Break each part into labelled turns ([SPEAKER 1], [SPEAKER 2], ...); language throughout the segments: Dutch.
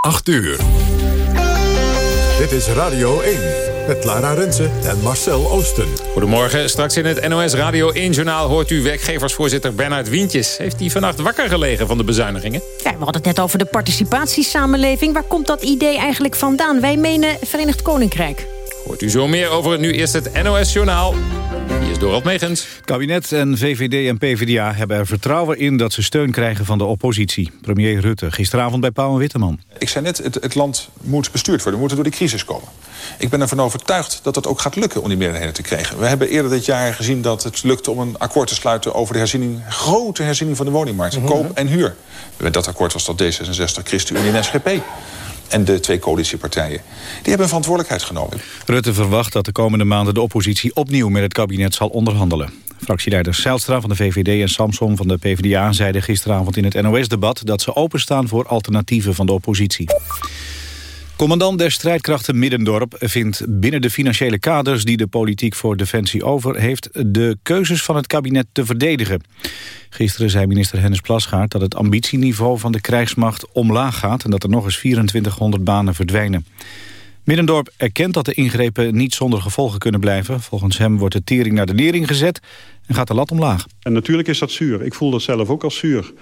[SPEAKER 1] 8 uur. Dit is Radio 1 met Lara Rensen en Marcel Oosten.
[SPEAKER 2] Goedemorgen. Straks in het NOS Radio 1-journaal hoort u werkgeversvoorzitter Bernard Wientjes. Heeft hij vannacht wakker gelegen van de bezuinigingen?
[SPEAKER 3] Ja, we hadden het net over de participatiesamenleving. Waar komt dat idee eigenlijk vandaan? Wij menen Verenigd Koninkrijk.
[SPEAKER 2] Hoort u zo meer over nu eerst het NOS-journaal. Is Dorald Megens.
[SPEAKER 4] Het kabinet en VVD en PvdA hebben er vertrouwen in... dat ze steun krijgen van de oppositie. Premier Rutte gisteravond bij Pauw en Witteman.
[SPEAKER 5] Ik zei net, het, het land moet bestuurd worden. We moeten door de crisis komen. Ik ben ervan overtuigd dat het ook gaat lukken om die meerderheden te krijgen. We hebben eerder dit jaar gezien dat het lukte om een akkoord te sluiten... over de herziening, grote herziening van de woningmarkt. Koop en huur. Met dat akkoord was dat D66, ChristenUnie en SGP en de twee coalitiepartijen. Die hebben een verantwoordelijkheid genomen.
[SPEAKER 4] Rutte verwacht dat de komende maanden de oppositie opnieuw met het kabinet zal onderhandelen. Fractieleiders Zijlstra van de VVD en Samson van de PvdA zeiden gisteravond in het NOS-debat dat ze openstaan voor alternatieven van de oppositie. Commandant der strijdkrachten Middendorp vindt binnen de financiële kaders die de politiek voor Defensie over heeft de keuzes van het kabinet te verdedigen. Gisteren zei minister Hennis Plasgaard dat het ambitieniveau van de krijgsmacht omlaag gaat en dat er nog eens 2400 banen verdwijnen. Middendorp erkent dat de ingrepen niet zonder gevolgen kunnen blijven. Volgens hem wordt de tering naar de nering gezet en gaat de lat omlaag.
[SPEAKER 6] En natuurlijk is dat zuur. Ik voel dat zelf ook als zuur.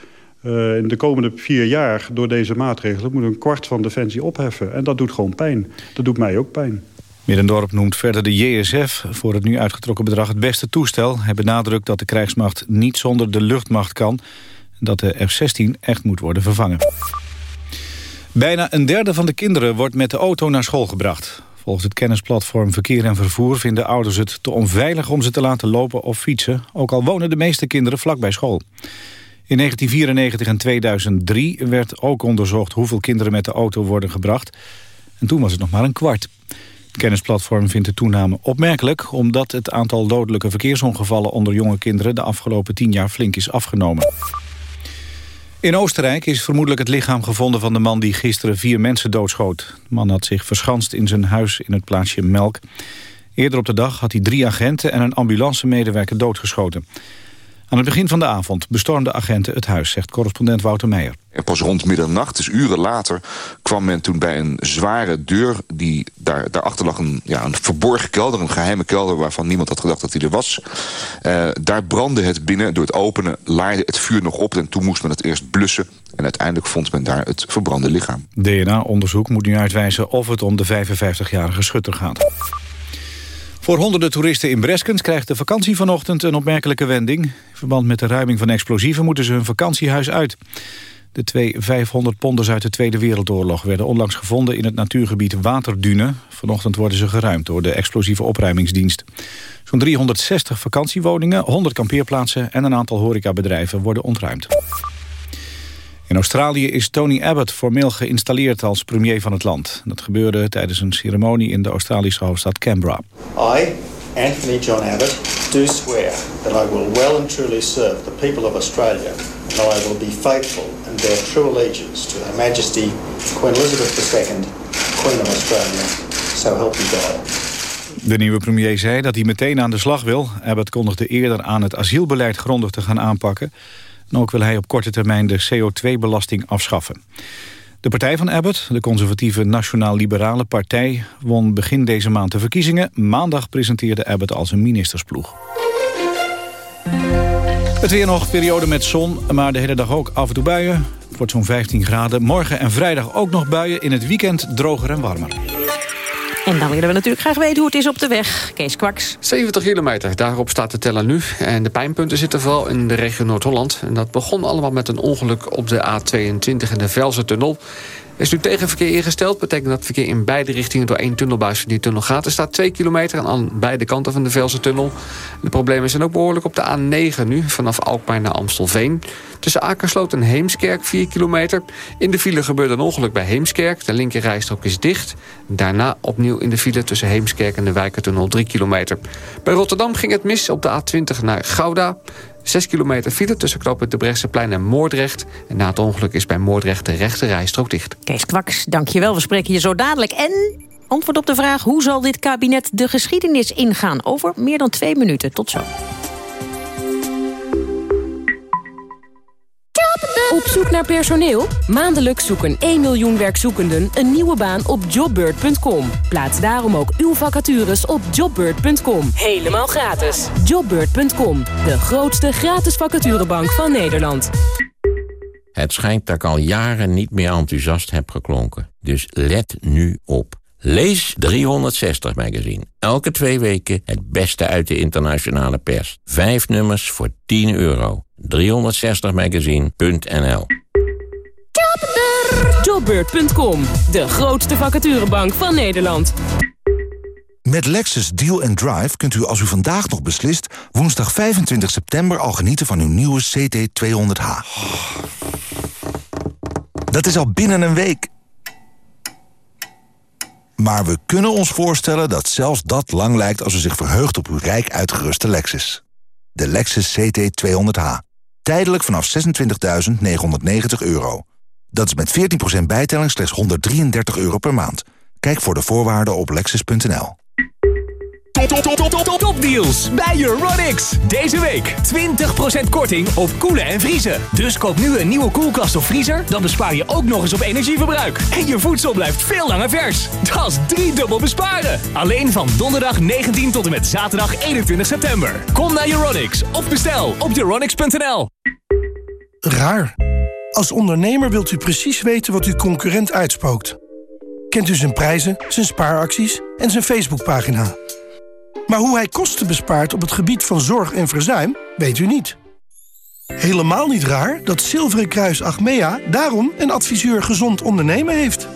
[SPEAKER 6] Uh, in de komende vier jaar door deze maatregelen... moet een kwart van Defensie opheffen. En dat doet gewoon pijn. Dat doet mij ook pijn.
[SPEAKER 4] Middendorp noemt verder de JSF voor het nu uitgetrokken bedrag het beste toestel. Hij benadrukt dat de krijgsmacht niet zonder de luchtmacht kan... en dat de F-16 echt moet worden vervangen. Bijna een derde van de kinderen wordt met de auto naar school gebracht. Volgens het kennisplatform Verkeer en Vervoer vinden ouders het te onveilig om ze te laten lopen of fietsen, ook al wonen de meeste kinderen vlak bij school. In 1994 en 2003 werd ook onderzocht hoeveel kinderen met de auto worden gebracht. En toen was het nog maar een kwart. Het kennisplatform vindt de toename opmerkelijk... omdat het aantal dodelijke verkeersongevallen onder jonge kinderen... de afgelopen tien jaar flink is afgenomen. In Oostenrijk is vermoedelijk het lichaam gevonden van de man die gisteren vier mensen doodschoot. De man had zich verschanst in zijn huis in het plaatsje Melk. Eerder op de dag had hij drie agenten en een ambulancemedewerker doodgeschoten. Aan het begin van de avond bestormden agenten het huis, zegt correspondent Wouter Meijer.
[SPEAKER 7] En pas rond middernacht, dus uren later, kwam men toen bij een zware deur... die daar, daarachter lag een, ja, een verborgen kelder, een geheime kelder... waarvan niemand had gedacht dat hij er was. Uh, daar brandde het binnen. Door het openen laaide het vuur nog op... en toen moest men het eerst blussen. En uiteindelijk vond men daar het verbrande lichaam.
[SPEAKER 4] DNA-onderzoek moet nu uitwijzen of het om de 55-jarige schutter gaat. Voor honderden toeristen in Breskens krijgt de vakantie vanochtend een opmerkelijke wending. In verband met de ruiming van explosieven moeten ze hun vakantiehuis uit. De twee 500 ponders uit de Tweede Wereldoorlog werden onlangs gevonden in het natuurgebied Waterdune. Vanochtend worden ze geruimd door de explosieve opruimingsdienst. Zo'n 360 vakantiewoningen, 100 kampeerplaatsen en een aantal horecabedrijven worden ontruimd. In Australië is Tony Abbott formeel geïnstalleerd als premier van het land. Dat gebeurde tijdens een ceremonie in de Australische hoofdstad Canberra.
[SPEAKER 8] I, Anthony John Abbott, do swear that I will well and truly serve the people of Australia and I will be faithful and bear true allegiance to Her Majesty Queen Elizabeth II, Queen of Australia. So help me God.
[SPEAKER 4] De nieuwe premier zei dat hij meteen aan de slag wil. Abbott kondigde eerder aan het asielbeleid grondig te gaan aanpakken. Ook wil hij op korte termijn de CO2-belasting afschaffen. De partij van Abbott, de conservatieve Nationaal-Liberale Partij... won begin deze maand de verkiezingen. Maandag presenteerde Abbott als een ministersploeg. Het weer nog, periode met zon, maar de hele dag ook af en toe buien. Het wordt zo'n 15 graden. Morgen en vrijdag ook nog buien. In het weekend droger en warmer.
[SPEAKER 3] En dan willen we natuurlijk graag weten hoe het is op de weg. Kees Kwaks.
[SPEAKER 9] 70 kilometer, daarop staat de teller nu. En de pijnpunten zitten vooral in de regio Noord-Holland. En dat begon allemaal met een ongeluk op de A22 in de Velzen-tunnel is nu tegenverkeer ingesteld. betekent dat verkeer in beide richtingen door één tunnelbuis die tunnel gaat. Er staat twee kilometer aan beide kanten van de Velse tunnel. De problemen zijn ook behoorlijk op de A9 nu, vanaf Alkmaar naar Amstelveen. Tussen Akersloot en Heemskerk 4 kilometer. In de file gebeurde een ongeluk bij Heemskerk. De linkerrijstrook is dicht. Daarna opnieuw in de file tussen Heemskerk en de Wijkertunnel 3 kilometer. Bij Rotterdam ging het mis op de A20 naar Gouda. 6 kilometer file tussen knooppunt de Brechtseplein en Moordrecht. En na het ongeluk is bij Moordrecht de rechte rijstrook dicht.
[SPEAKER 3] Kees Kwaks, dankjewel. We spreken je zo dadelijk. En antwoord op de vraag... hoe zal dit kabinet de geschiedenis ingaan? Over meer dan twee minuten. Tot zo.
[SPEAKER 10] Op zoek naar personeel? Maandelijks zoeken 1 miljoen werkzoekenden een nieuwe baan op jobbird.com. Plaats daarom ook uw vacatures op jobbird.com. Helemaal gratis. Jobbird.com, de grootste gratis vacaturebank van Nederland.
[SPEAKER 11] Het schijnt dat ik al jaren niet meer enthousiast heb geklonken. Dus let nu op. Lees 360 Magazine. Elke twee weken het beste uit de internationale pers. Vijf nummers voor 10 euro. 360magazine.nl
[SPEAKER 10] Jobbird.com, de grootste vacaturebank van Nederland.
[SPEAKER 12] Met Lexus Deal and Drive kunt u als u vandaag nog beslist... woensdag 25 september al genieten van uw nieuwe CT200H. Dat is al binnen een week. Maar we kunnen ons voorstellen dat zelfs dat lang lijkt... als u zich verheugt op uw rijk uitgeruste Lexus. De Lexus CT200H. Tijdelijk vanaf 26.990 euro. Dat is met 14% bijtelling slechts 133 euro per maand. Kijk voor de voorwaarden op lexus.nl.
[SPEAKER 13] Top, top, top, top, topdeals bij Euronics. Deze week 20% korting op koelen en vriezen. Dus koop nu een nieuwe koelkast of vriezer... dan bespaar je ook nog eens op energieverbruik. En je voedsel blijft veel langer vers. Dat is driedubbel besparen. Alleen van donderdag 19 tot en met zaterdag 21 september. Kom naar Euronics of bestel op euronics.nl.
[SPEAKER 14] Raar. Als ondernemer wilt u precies weten wat uw concurrent uitspookt. Kent u zijn prijzen, zijn spaaracties en zijn Facebookpagina. Maar hoe hij kosten bespaart op het gebied van zorg en verzuim, weet u niet. Helemaal niet raar dat Zilveren Kruis Achmea daarom een adviseur gezond ondernemen heeft.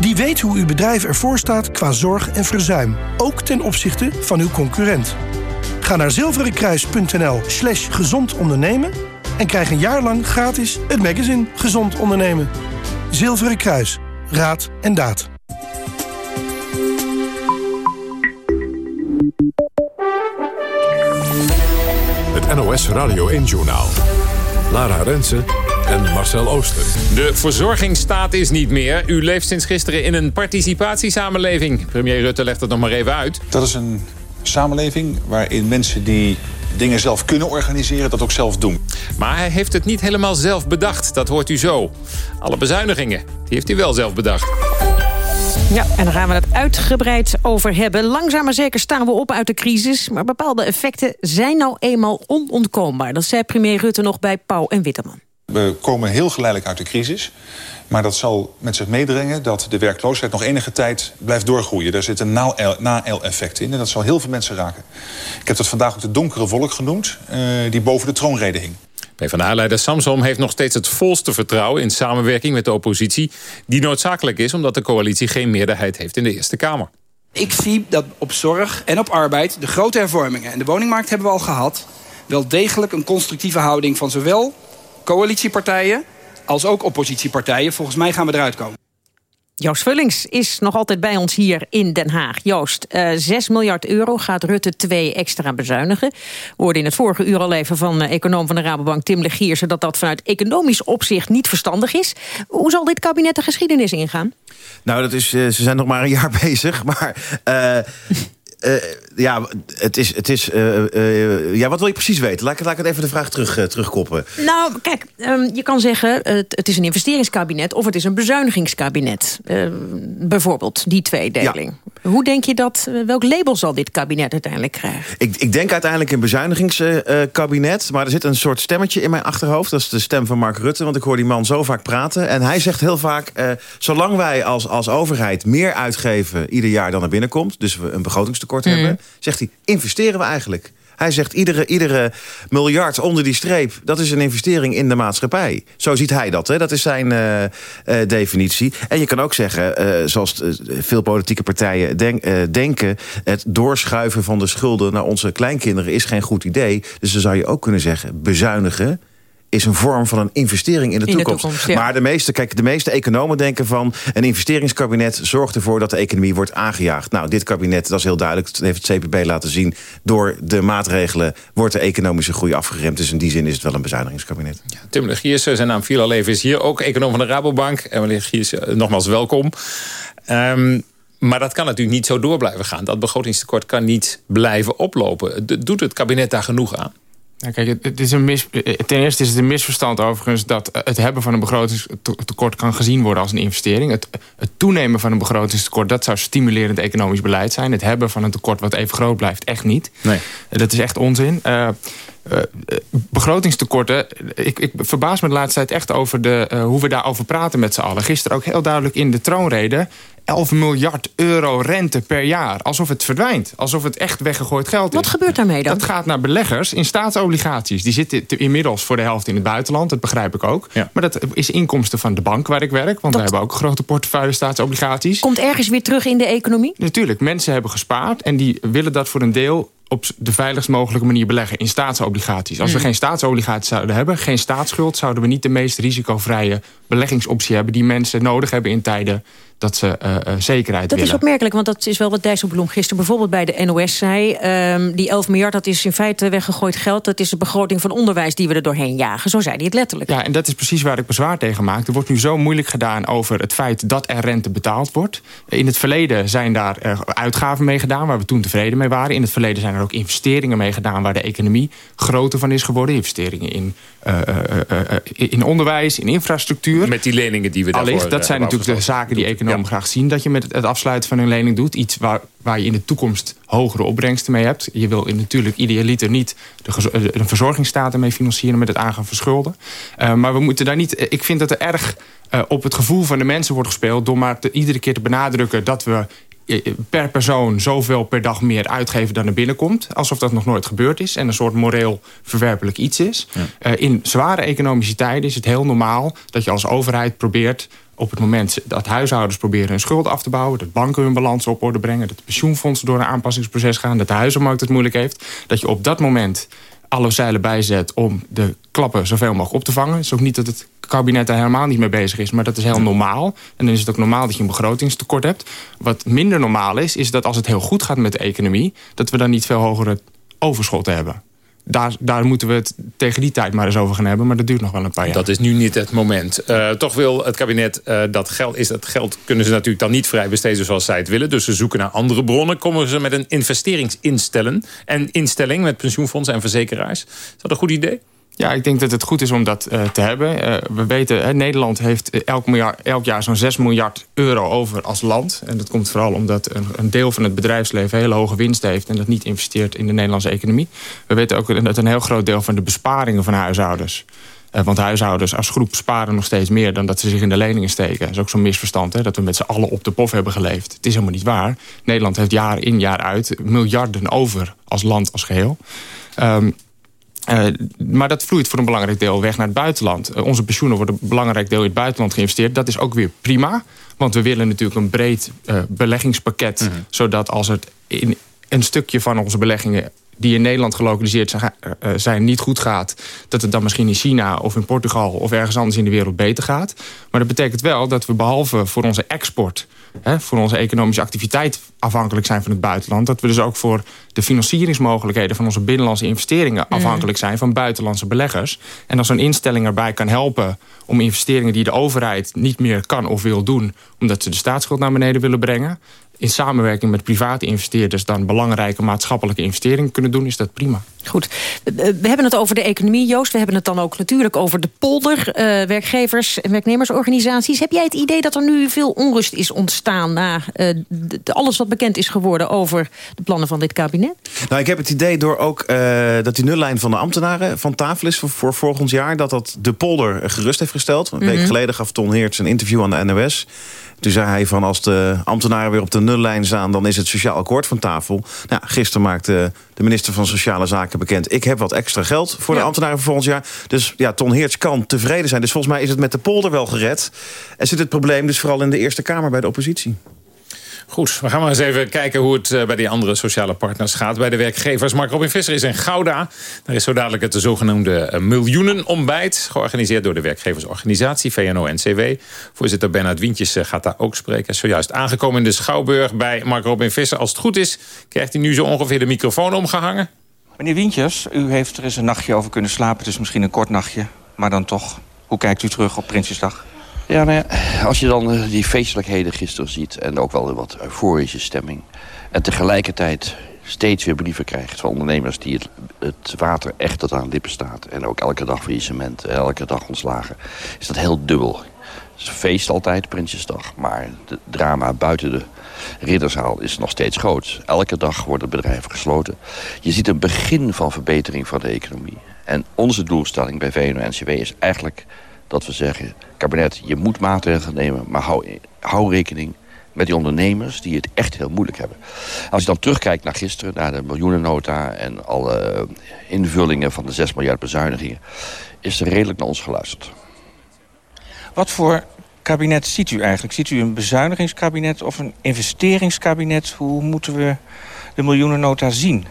[SPEAKER 14] Die weet hoe uw bedrijf ervoor staat qua zorg en verzuim, ook ten opzichte van uw concurrent. Ga naar zilverenkruis.nl slash gezond ondernemen en krijg een jaar lang gratis het magazine Gezond Ondernemen. Zilveren Kruis. Raad en daad.
[SPEAKER 1] NOS Radio 1-journaal. Lara Rensen en Marcel Ooster.
[SPEAKER 2] De verzorgingsstaat is niet meer. U leeft sinds gisteren in een participatiesamenleving. Premier Rutte legt het nog maar even uit.
[SPEAKER 5] Dat is een samenleving waarin mensen die dingen zelf kunnen organiseren... dat ook zelf doen.
[SPEAKER 2] Maar hij heeft het niet helemaal zelf bedacht. Dat hoort u zo. Alle bezuinigingen, die heeft hij wel zelf bedacht.
[SPEAKER 3] Ja, en daar gaan we het uitgebreid over hebben. Langzaam maar zeker staan we op uit de crisis... maar bepaalde effecten zijn nou eenmaal onontkoombaar. Dat zei premier Rutte nog bij Pauw en Witteman.
[SPEAKER 5] We komen heel geleidelijk uit de crisis. Maar dat zal met zich meedringen dat de werkloosheid nog enige tijd blijft doorgroeien. Daar zit een na-el-effect in en dat zal heel veel mensen raken. Ik heb dat vandaag ook de donkere wolk genoemd, uh, die boven de troonrede hing.
[SPEAKER 2] PvdA-leider Samsom heeft nog steeds het volste vertrouwen... in samenwerking met de oppositie, die noodzakelijk is... omdat de coalitie geen meerderheid heeft in de Eerste Kamer.
[SPEAKER 15] Ik zie dat op zorg en op arbeid de grote hervormingen... en de woningmarkt hebben we al gehad... wel degelijk een constructieve houding van zowel coalitiepartijen... als ook oppositiepartijen. Volgens mij gaan we eruit komen.
[SPEAKER 3] Joost Vullings is nog altijd bij ons hier in Den Haag. Joost, uh, 6 miljard euro gaat Rutte 2 extra bezuinigen. We hoorden in het vorige uur al even van uh, econoom van de Rabobank Tim Legiersen... dat dat vanuit economisch opzicht niet verstandig is. Hoe zal dit kabinet de geschiedenis ingaan?
[SPEAKER 16] Nou, dat is, uh, ze zijn nog maar een jaar bezig, maar... Uh, ja, het is... Het is uh, uh, ja, wat wil je precies weten? Laat ik, laat ik het even de vraag terug, terugkoppelen.
[SPEAKER 3] Nou, kijk, um, je kan zeggen... Het, het, is een investeringskabinet of het is een bezuinigingskabinet. bijvoorbeeld, die tweedeling. Ja. Hoe denk je dat... welk label zal dit kabinet uiteindelijk krijgen?
[SPEAKER 16] Ik, ik denk uiteindelijk een bezuinigingskabinet. maar er zit een soort stemmetje in mijn achterhoofd. Dat is de stem van Mark Rutte. Want ik hoor die man zo vaak praten. En hij zegt heel vaak... zolang wij als, als overheid meer uitgeven ieder jaar dan er binnenkomt... dus we een begrotingstekort mm. hebben, zegt hij, investeren we eigenlijk. Hij zegt, iedere, iedere miljard onder die streep... dat is een investering in de maatschappij. Zo ziet hij dat. Hè? Dat is zijn uh, uh, definitie. En je kan ook zeggen, uh, zoals veel politieke partijen denk, denken... het doorschuiven van de schulden naar onze kleinkinderen is geen goed idee. Dus dan zou je ook kunnen zeggen, bezuinigen is een vorm van een investering in de in toekomst. De toekomst ja. Maar de meeste, kijk, de meeste economen denken van... een investeringskabinet zorgt ervoor dat de economie wordt aangejaagd. Nou, dit kabinet, dat is heel duidelijk, dat heeft het CPB laten zien... door de maatregelen wordt de economische groei afgeremd. Dus in die zin is het wel een bezuinigingskabinet.
[SPEAKER 2] Ja, Tim de Giers, zijn naam viel al even, is hier ook econoom van de Rabobank. En meneer Giers, nogmaals welkom. Um, maar dat kan natuurlijk niet zo door blijven gaan. Dat begrotingstekort kan niet blijven oplopen. Doet het kabinet daar genoeg aan?
[SPEAKER 17] Nou, kijk, het, is een mis, ten eerste is het een misverstand overigens... dat het hebben van een begrotingstekort kan gezien worden als een investering. Het, het toenemen van een begrotingstekort... dat zou stimulerend economisch beleid zijn. Het hebben van een tekort wat even groot blijft, echt niet. Nee. Dat is echt onzin. Uh, uh, begrotingstekorten, ik, ik, verbaas me de laatste tijd echt over de, uh, hoe we daarover praten met z'n allen. Gisteren ook heel duidelijk in de troonrede. 11 miljard euro rente per jaar. Alsof het verdwijnt. Alsof het echt weggegooid geld is.
[SPEAKER 3] Wat gebeurt daarmee dan?
[SPEAKER 17] Dat gaat naar beleggers in staatsobligaties. Die zitten inmiddels voor de helft in het buitenland. Dat begrijp ik ook. Ja. Maar dat is inkomsten van de bank waar ik werk. Want we hebben ook een grote portefeuille staatsobligaties.
[SPEAKER 3] Komt ergens weer terug in de economie?
[SPEAKER 17] Natuurlijk. Mensen hebben gespaard. En die willen dat voor een deel op de veiligst mogelijke manier beleggen in staatsobligaties. Als we hmm. geen staatsobligaties zouden hebben, geen staatsschuld... zouden we niet de meest risicovrije beleggingsoptie hebben... die mensen nodig hebben in tijden dat ze uh, zekerheid
[SPEAKER 3] dat
[SPEAKER 17] willen.
[SPEAKER 3] is opmerkelijk, want dat is wel wat Dijsselbloem gisteren bijvoorbeeld bij de NOS zei. Um, die 11 miljard, dat is in feite weggegooid geld. Dat is de begroting van onderwijs die we er doorheen jagen. Zo zei hij het letterlijk.
[SPEAKER 17] Ja, en dat is precies waar ik bezwaar tegen maak. Er wordt nu zo moeilijk gedaan over het feit dat er rente betaald wordt. In het verleden zijn daar uitgaven mee gedaan... waar we toen tevreden mee waren. In het verleden zijn er ook investeringen mee gedaan... waar de economie groter van is geworden. Investeringen in, uh, uh, in onderwijs, in infrastructuur.
[SPEAKER 2] Met die leningen die we daarvoor...
[SPEAKER 17] Allicht, dat zijn natuurlijk de zaken die economen graag zien dat je met het afsluiten van een lening doet. Iets waar, waar je in de toekomst hogere opbrengsten mee hebt. Je wil natuurlijk idealiter niet de, eh, een verzorgingsstaat ermee financieren met het aangaan van schulden. Uh, maar we moeten daar niet... Ik vind dat er erg uh, op het gevoel van de mensen wordt gespeeld... door maar te, iedere keer te benadrukken dat we per persoon zoveel per dag meer uitgeven dan er binnenkomt. Alsof dat nog nooit gebeurd is. En een soort moreel verwerpelijk iets is. Ja. Uh, in zware economische tijden is het heel normaal... dat je als overheid probeert op het moment dat huishoudens proberen hun schuld af te bouwen... dat banken hun balans op orde brengen... dat de pensioenfondsen door een aanpassingsproces gaan... dat de huizenmarkt het moeilijk heeft... dat je op dat moment alle zeilen bijzet om de klappen zoveel mogelijk op te vangen. Het is ook niet dat het kabinet daar helemaal niet mee bezig is... maar dat is heel normaal. En dan is het ook normaal dat je een begrotingstekort hebt. Wat minder normaal is, is dat als het heel goed gaat met de economie... dat we dan niet veel hogere overschotten hebben daar, daar moeten we het tegen die tijd maar eens over gaan hebben. Maar dat duurt nog wel een paar jaar.
[SPEAKER 2] Dat is nu niet het moment. Uh, toch wil het kabinet uh, dat geld... is dat geld kunnen ze natuurlijk dan niet vrij besteden zoals zij het willen. Dus ze zoeken naar andere bronnen. Komen ze met een investeringsinstelling... en instelling met pensioenfondsen en verzekeraars. Is dat een goed idee?
[SPEAKER 17] Ja, ik denk dat het goed is om dat uh, te hebben. Uh, we weten, Nederland heeft elk, miljard, elk jaar zo'n 6 miljard euro over als land. En dat komt vooral omdat een, een, deel van het bedrijfsleven hele hoge winst heeft... en dat niet investeert in de Nederlandse economie. We weten ook dat een heel groot deel van de besparingen van huishoudens... Want huishoudens als groep sparen nog steeds meer... dan dat ze zich in de leningen steken. Dat is ook zo'n misverstand, hè, dat we met z'n allen op de pof hebben geleefd. Het is helemaal niet waar. Nederland heeft jaar in jaar uit miljarden over als land als geheel. Um, uh, maar dat vloeit voor een belangrijk deel weg naar het buitenland. Uh, onze pensioenen worden een belangrijk deel in het buitenland geïnvesteerd. Dat is ook weer prima. Want we willen natuurlijk een breed uh, beleggingspakket. -hmm. Zodat als het in een stukje van onze beleggingen die in Nederland gelokaliseerd zijn, zijn, niet goed gaat... dat het dan misschien in China of in Portugal of ergens anders in de wereld beter gaat. Maar dat betekent wel dat we behalve voor onze export hè, voor onze economische activiteit afhankelijk zijn van het buitenland. Dat we dus ook voor de financieringsmogelijkheden van onze binnenlandse investeringen mm. afhankelijk zijn van buitenlandse beleggers. En als zo'n instelling erbij kan helpen om investeringen die de overheid niet meer kan of wil doen, omdat ze de staatsschuld naar beneden willen brengen, in samenwerking met private investeerders... dan belangrijke maatschappelijke investeringen kunnen doen, is dat prima.
[SPEAKER 3] Goed. We hebben het over de economie, Joost. We hebben het dan ook natuurlijk over de polder. Uh, werkgevers- en werknemersorganisaties. Heb jij het idee dat er nu veel onrust is ontstaan... na uh, de, alles wat bekend is geworden over de plannen van dit kabinet?
[SPEAKER 16] Nou, ik heb het idee door ook uh, dat die nullijn van de ambtenaren van tafel is... voor, voor volgend jaar, dat dat de polder gerust heeft gesteld. Een mm -hmm. week geleden gaf Ton Heerts een interview aan de NOS... Toen zei hij van als de ambtenaren weer op de nullijn staan... dan is het sociaal akkoord van tafel. Nou, gisteren maakte de minister van Sociale Zaken bekend... ik heb wat extra geld voor ja. de ambtenaren voor volgend jaar. Dus ja, Ton Heerts kan tevreden zijn. Dus volgens mij is het met de polder wel gered. En zit het probleem dus vooral in de Eerste Kamer bij de oppositie.
[SPEAKER 2] Goed, we gaan maar eens even kijken hoe het uh, bij die andere sociale partners gaat. Bij de werkgevers. Mark Robin Visser is in Gouda. Daar is zo dadelijk het zogenoemde uh, miljoenenontbijt. Georganiseerd door de werkgeversorganisatie VNO-NCW. Voorzitter Bernard Wientjes uh, gaat daar ook spreken. Zojuist aangekomen in de Schouwburg bij Mark Robin Visser. Als het goed is, krijgt hij nu zo ongeveer de microfoon omgehangen.
[SPEAKER 18] Meneer Wientjes, u heeft er eens een nachtje over kunnen slapen. Het is misschien een kort nachtje, maar dan toch. Hoe kijkt u terug op Prinsjesdag?
[SPEAKER 19] Ja, nou ja, als je dan uh, die feestelijkheden gisteren ziet... en ook wel een wat euforische stemming... en tegelijkertijd steeds weer brieven krijgt van ondernemers... die het, het water echt tot aan lippen staat. En ook elke dag faillissement, elke dag ontslagen. Is dat heel dubbel. Het is feest altijd, Prinsjesdag. Maar het drama buiten de ridderzaal is nog steeds groot. Elke dag worden bedrijven gesloten. Je ziet een begin van verbetering van de economie. En onze doelstelling bij VNO-NCW is eigenlijk dat we zeggen... kabinet, je moet maatregelen nemen, maar hou, hou rekening met die ondernemers die het echt heel moeilijk hebben. Als je dan terugkijkt naar gisteren, naar de miljoenennota... en alle invullingen van de 6 miljard bezuinigingen... is er redelijk naar ons geluisterd.
[SPEAKER 18] Wat voor kabinet ziet u eigenlijk? Ziet u een bezuinigingskabinet of een investeringskabinet? Hoe moeten we de miljoenennota zien?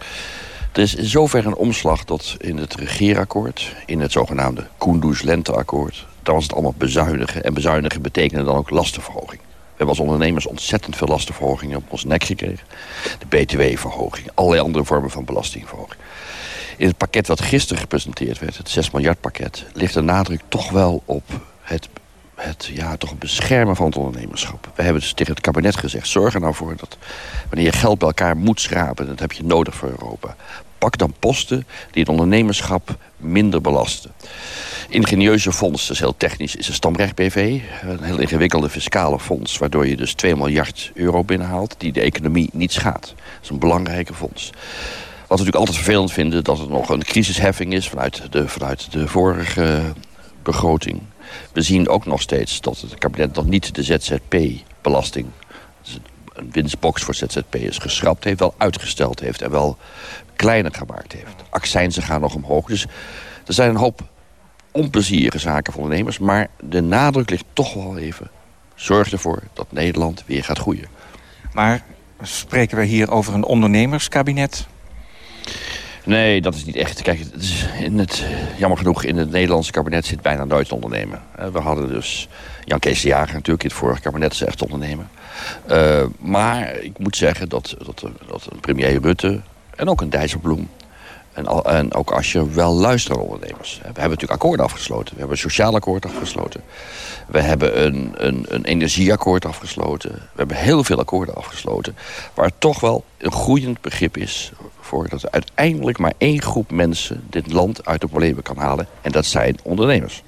[SPEAKER 19] Er is in zover een omslag dat in het regeerakkoord... in het zogenaamde Kunduz-lenteakkoord... daar was het allemaal bezuinigen. En bezuinigen betekende dan ook lastenverhoging. We hebben als ondernemers ontzettend veel lastenverhogingen op ons nek gekregen. De btw-verhoging, allerlei andere vormen van belastingverhoging. In het pakket dat gisteren gepresenteerd werd, het 6 miljard pakket... ligt de nadruk toch wel op het het, ja, toch het beschermen van het ondernemerschap. We hebben dus tegen het kabinet gezegd... zorg er nou voor dat wanneer je geld bij elkaar moet schrapen... dat heb je nodig voor Europa. Pak dan posten die het ondernemerschap minder belasten. Ingenieuze fonds, dat is heel technisch, is een stamrecht BV. Een heel ingewikkelde fiscale fonds... waardoor je dus 2 miljard euro binnenhaalt... die de economie niet schaadt. Dat is een belangrijke fonds. Wat we natuurlijk altijd vervelend vinden... dat er nog een crisisheffing is vanuit de, vanuit de vorige begroting. We zien ook nog steeds dat het kabinet nog niet de ZZP-belasting... een winstbox voor ZZP'ers geschrapt heeft, wel uitgesteld heeft... en wel kleiner gemaakt heeft. Accijnzen gaan nog omhoog. Dus er zijn een hoop onplezierige zaken voor ondernemers... maar de nadruk ligt toch wel even... zorg ervoor dat Nederland weer gaat groeien.
[SPEAKER 18] Maar spreken we hier over een ondernemerskabinet?
[SPEAKER 19] Nee, dat is niet echt. Kijk, het is in het, jammer genoeg, in het Nederlandse kabinet zit bijna nooit een ondernemer. We hadden dus Jan Kees de Jager natuurlijk in het vorige kabinet is echt ondernemer. Uh, maar ik moet zeggen dat, dat, dat een premier Rutte en ook een Dijsselbloem... En, en ook als je wel luistert naar ondernemers. We hebben natuurlijk akkoorden afgesloten. We hebben een sociaal akkoord afgesloten. We hebben een, een, een energieakkoord afgesloten. We hebben heel veel akkoorden afgesloten. Waar toch wel een groeiend begrip is voor dat er uiteindelijk maar één groep mensen dit land uit de problemen kan halen. En dat zijn ondernemers.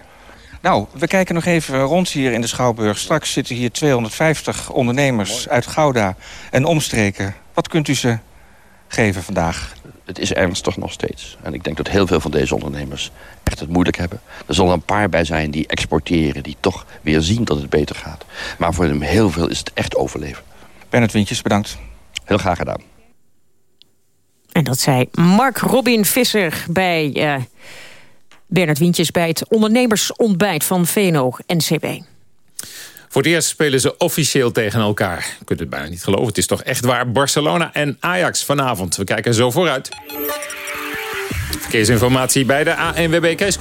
[SPEAKER 18] Nou, we kijken nog even rond hier in de Schouwburg. Straks zitten hier 250 ondernemers uit Gouda en omstreken. Wat kunt u ze geven vandaag?
[SPEAKER 19] Het is ernstig nog steeds. En ik denk dat heel veel van deze ondernemers echt het moeilijk hebben. Er zullen een paar bij zijn die exporteren, die toch weer zien dat het beter gaat. Maar voor hem heel veel is het echt overleven.
[SPEAKER 18] Bernard Wintjes, bedankt.
[SPEAKER 19] Heel graag gedaan.
[SPEAKER 3] En dat zei Mark Robin Visser bij uh, Bernard Wintjes... bij het ondernemersontbijt van VNO-NCW.
[SPEAKER 2] Voor het eerst spelen ze officieel tegen elkaar. Je kunt het bijna niet geloven. Het is toch echt waar. Barcelona en Ajax vanavond. We kijken zo vooruit. Verkeersinformatie bij de ANWB Kees.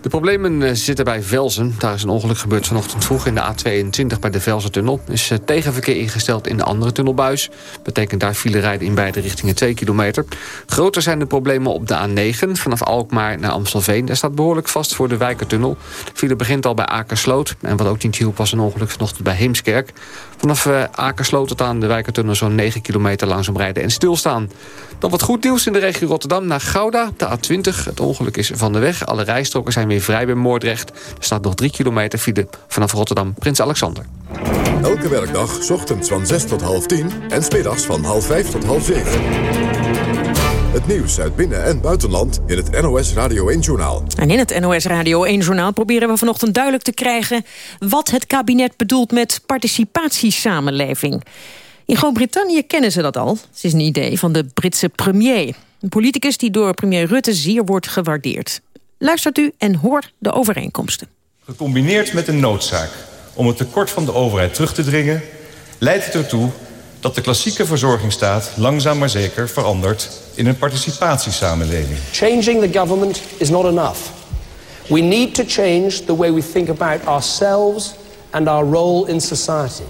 [SPEAKER 9] De problemen eh, zitten bij Velzen. Daar is een ongeluk gebeurd vanochtend vroeg in de A22 bij de Velzen-tunnel. is eh, tegenverkeer ingesteld in de andere tunnelbuis. Betekent daar file rijden in beide richtingen 2 kilometer. Groter zijn de problemen op de A9 vanaf Alkmaar naar Amstelveen. Daar staat behoorlijk vast voor de Wijkertunnel. De file begint al bij Akersloot. En wat ook niet hielp was een ongeluk vanochtend bij Heemskerk. Vanaf uh, Akersloot tot aan de Wijkertunnel zo'n 9 kilometer langzaam rijden en stilstaan. Dan wat goed nieuws in de regio Rotterdam naar Gouda. De A20, het ongeluk is van de weg. Alle rijstroken zijn weer vrij bij Moordrecht. Er staat nog 3 kilometer file vanaf Rotterdam Prins Alexander.
[SPEAKER 1] Elke werkdag, ochtends van 6 tot half 10 en smiddags van half 5 tot half 7. Het nieuws uit binnen- en buitenland in het NOS Radio 1-journaal.
[SPEAKER 3] En in het NOS Radio 1-journaal proberen we vanochtend duidelijk te krijgen... wat het kabinet bedoelt met participatiesamenleving. In Groot-Brittannië kennen ze dat al. Het is een idee van de Britse premier. Een politicus die door premier Rutte zeer wordt gewaardeerd. Luistert u en hoort de overeenkomsten.
[SPEAKER 20] Gecombineerd met een noodzaak om het tekort van de overheid terug te dringen... leidt het ertoe dat de klassieke verzorgingsstaat langzaam maar zeker verandert in een participatiesamenleving.
[SPEAKER 21] Changing the government is not enough. We need to change the way we think about ourselves and our role in society.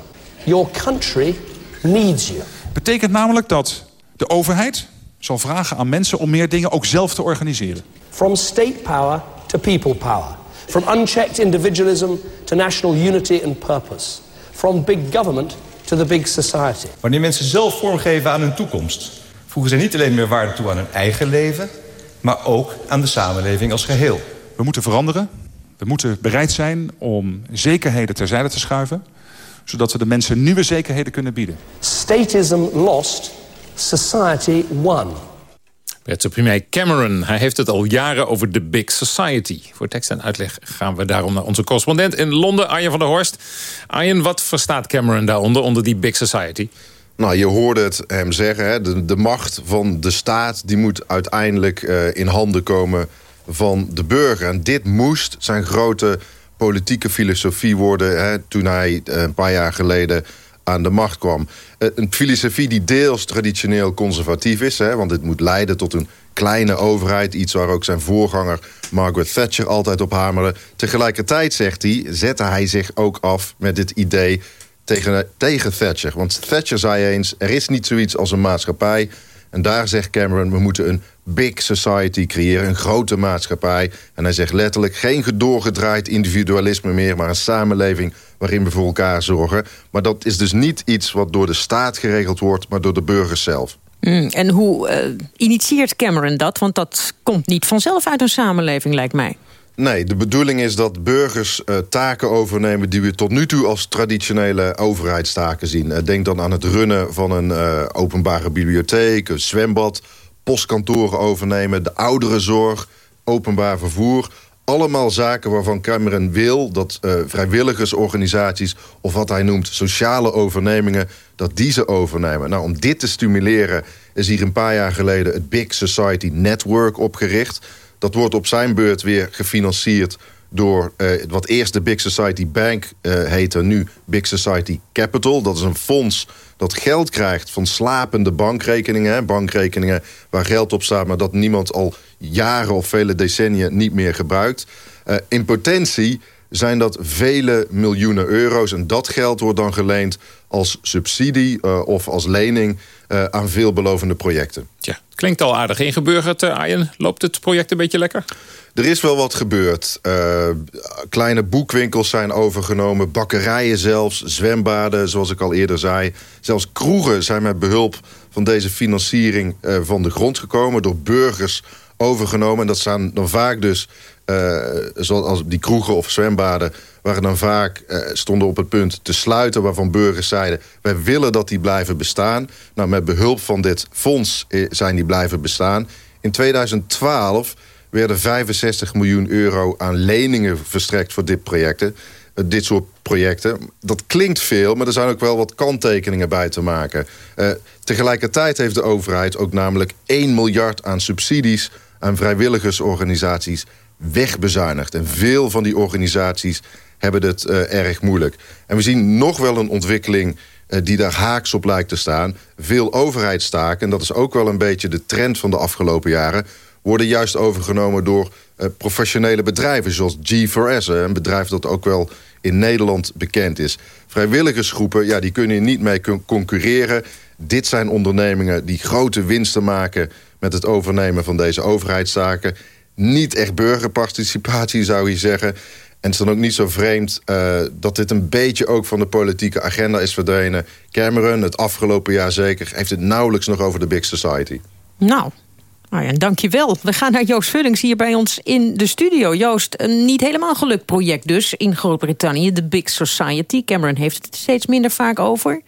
[SPEAKER 21] Your country needs you.
[SPEAKER 5] Betekent namelijk dat de overheid zal vragen aan mensen om meer dingen ook zelf te organiseren.
[SPEAKER 21] From state power to people power. From unchecked individualism to national unity and purpose. From big government to the big society.
[SPEAKER 20] Wanneer mensen zelf vormgeven aan hun toekomst voegen ze niet alleen meer waarde toe aan hun eigen leven... maar ook aan de samenleving als geheel.
[SPEAKER 5] We moeten veranderen. We moeten bereid zijn om zekerheden terzijde te schuiven... zodat we de mensen nieuwe zekerheden kunnen bieden.
[SPEAKER 21] Statism lost, society won.
[SPEAKER 2] Britse premier Cameron. Hij heeft het al jaren over de Big Society. Voor tekst en uitleg gaan we daarom naar onze correspondent in Londen, Arjen van der Horst. Arjen, wat verstaat Cameron daaronder, onder die Big Society?
[SPEAKER 22] Nou, je hoorde het hem zeggen. Hè? De, de macht van de staat die moet uiteindelijk uh, in handen komen van de burger. En dit moest zijn grote politieke filosofie worden... Hè, toen hij uh, een paar jaar geleden aan de macht kwam. Uh, een filosofie die deels traditioneel conservatief is... Hè, want het moet leiden tot een kleine overheid. Iets waar ook zijn voorganger Margaret Thatcher altijd op hamerde. Tegelijkertijd, zegt hij, zette hij zich ook af met dit idee tegen, tegen Thatcher. Want Thatcher zei eens, er is niet zoiets als een maatschappij. En daar zegt Cameron, we moeten een big society creëren, een grote maatschappij. En hij zegt letterlijk, geen gedoorgedraaid individualisme meer... maar een samenleving waarin we voor elkaar zorgen. Maar dat is dus niet iets wat door de staat geregeld wordt... maar door de burgers zelf.
[SPEAKER 3] Mm, en hoe uh, initieert Cameron dat? Want dat komt niet vanzelf uit een samenleving, lijkt mij.
[SPEAKER 22] Nee, de bedoeling is dat burgers uh, taken overnemen... die we tot nu toe als traditionele overheidstaken zien. Uh, denk dan aan het runnen van een uh, openbare bibliotheek, een zwembad... postkantoren overnemen, de ouderenzorg, openbaar vervoer... allemaal zaken waarvan Cameron wil dat vrijwilligersorganisaties... of wat hij noemt sociale overnemingen, dat die ze overnemen. Nou, om dit te stimuleren is hier een paar jaar geleden... het Big Society Network opgericht... Dat wordt op zijn beurt weer gefinancierd door uh, wat eerst de Big Society Bank uh, heette, nu Big Society Capital. Dat is een fonds dat geld krijgt van slapende bankrekeningen. Bankrekeningen waar geld op staat, maar dat niemand al jaren of vele decennia niet meer gebruikt. Uh, in potentie zijn dat vele miljoenen euro's. En dat geld wordt dan geleend als subsidie uh, of als lening uh, aan veelbelovende projecten.
[SPEAKER 2] Tja, klinkt al aardig ingeburgerd, uh, Arjen. Loopt het project een beetje lekker?
[SPEAKER 22] Er is wel wat gebeurd. Uh, kleine boekwinkels zijn overgenomen, bakkerijen zelfs, zwembaden, zoals ik al eerder zei. Zelfs kroegen zijn met behulp van deze financiering uh, van de grond gekomen... door burgers overgenomen. En dat zijn dan vaak dus, zoals die kroegen of zwembaden... waren dan vaak, uh, stonden op het punt te sluiten... waarvan burgers zeiden, wij willen dat die blijven bestaan. Nou, met behulp van dit fonds zijn die blijven bestaan. In 2012 werden 65 miljoen euro aan leningen verstrekt voor dit projecten. Dit soort projecten. Dat klinkt veel, maar er zijn ook wel wat kanttekeningen bij te maken. Tegelijkertijd heeft de overheid ook namelijk 1 miljard aan subsidies aan vrijwilligersorganisaties wegbezuinigd. En veel van die organisaties hebben het uh, erg moeilijk. En we zien nog wel een ontwikkeling uh, die daar haaks op lijkt te staan. Veel overheidstaken, en dat is ook wel een beetje de trend van de afgelopen jaren... worden juist overgenomen door uh, professionele bedrijven zoals G4S. Een bedrijf dat ook wel in Nederland bekend is. Vrijwilligersgroepen, ja, die kunnen niet mee concurreren. Dit zijn ondernemingen die grote winsten maken met het overnemen van deze overheidszaken. Niet echt burgerparticipatie, zou je zeggen. En het is dan ook niet zo vreemd uh, dat dit een beetje ook van de politieke agenda is verdwenen. Cameron, het afgelopen jaar zeker, heeft het nauwelijks nog over de Big Society.
[SPEAKER 3] Nou, nou ja, dankjewel. We gaan naar Joost Vullings hier bij ons in de studio. Joost, een niet helemaal gelukt project dus in Groot-Brittannië, de Big Society. Cameron heeft het steeds minder vaak over.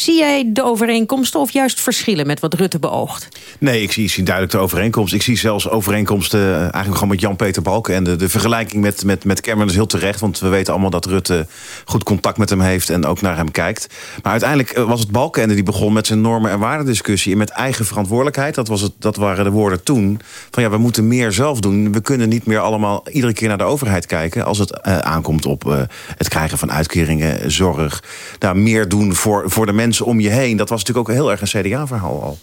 [SPEAKER 3] Zie jij de overeenkomsten of juist verschillen met wat Rutte beoogt?
[SPEAKER 4] Nee, ik zie, ik duidelijk de overeenkomst. Ik zie zelfs overeenkomsten uh, eigenlijk gewoon met Jan-Peter Balken. En de, de vergelijking met, met, met Cameron is heel terecht. Want we weten allemaal dat Rutte goed contact met hem heeft en ook naar hem kijkt. Maar uiteindelijk uh, was het Balkenende die begon met zijn normen- en waardendiscussie. En met eigen verantwoordelijkheid. Dat, was het, dat waren de woorden toen. Van ja, we moeten meer zelf doen. We kunnen niet meer allemaal iedere keer naar de overheid kijken. Als het uh, aankomt op het krijgen van uitkeringen, zorg. Nou, meer doen voor, voor de mensen om je heen. Dat was natuurlijk ook heel erg een CDA-verhaal al.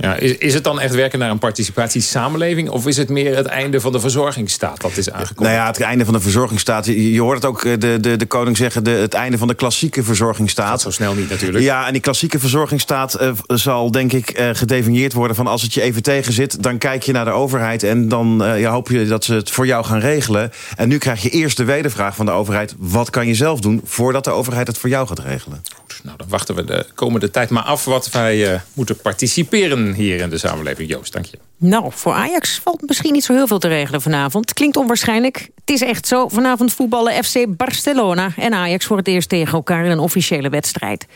[SPEAKER 2] Ja, is, is het dan echt werken naar een participatiesamenleving... of is het meer het einde van de verzorgingsstaat dat is aangekomen?
[SPEAKER 4] Nou ja, het einde van de verzorgingsstaat. Je, je hoort het ook de, de, de koning zeggen... De, het einde van de klassieke verzorgingsstaat. Dat
[SPEAKER 2] zo snel niet natuurlijk.
[SPEAKER 4] Ja, en die klassieke verzorgingsstaat uh, zal denk ik uh, gedefinieerd worden... van als het je even tegen zit, dan kijk je naar de overheid... en dan uh, ja, hoop je dat ze het voor jou gaan regelen. En nu krijg je eerst de wedervraag van de overheid... wat kan je zelf doen voordat de overheid het voor jou gaat regelen?
[SPEAKER 2] Goed. Nou dan wachten we de komende tijd maar af... wat wij moeten participeren hier in de samenleving. Joost, dank je.
[SPEAKER 3] Nou, voor Ajax valt misschien niet zo heel veel te regelen vanavond. Klinkt onwaarschijnlijk. Het is echt zo. Vanavond voetballen FC Barcelona en Ajax voor het eerst tegen elkaar in een officiële wedstrijd.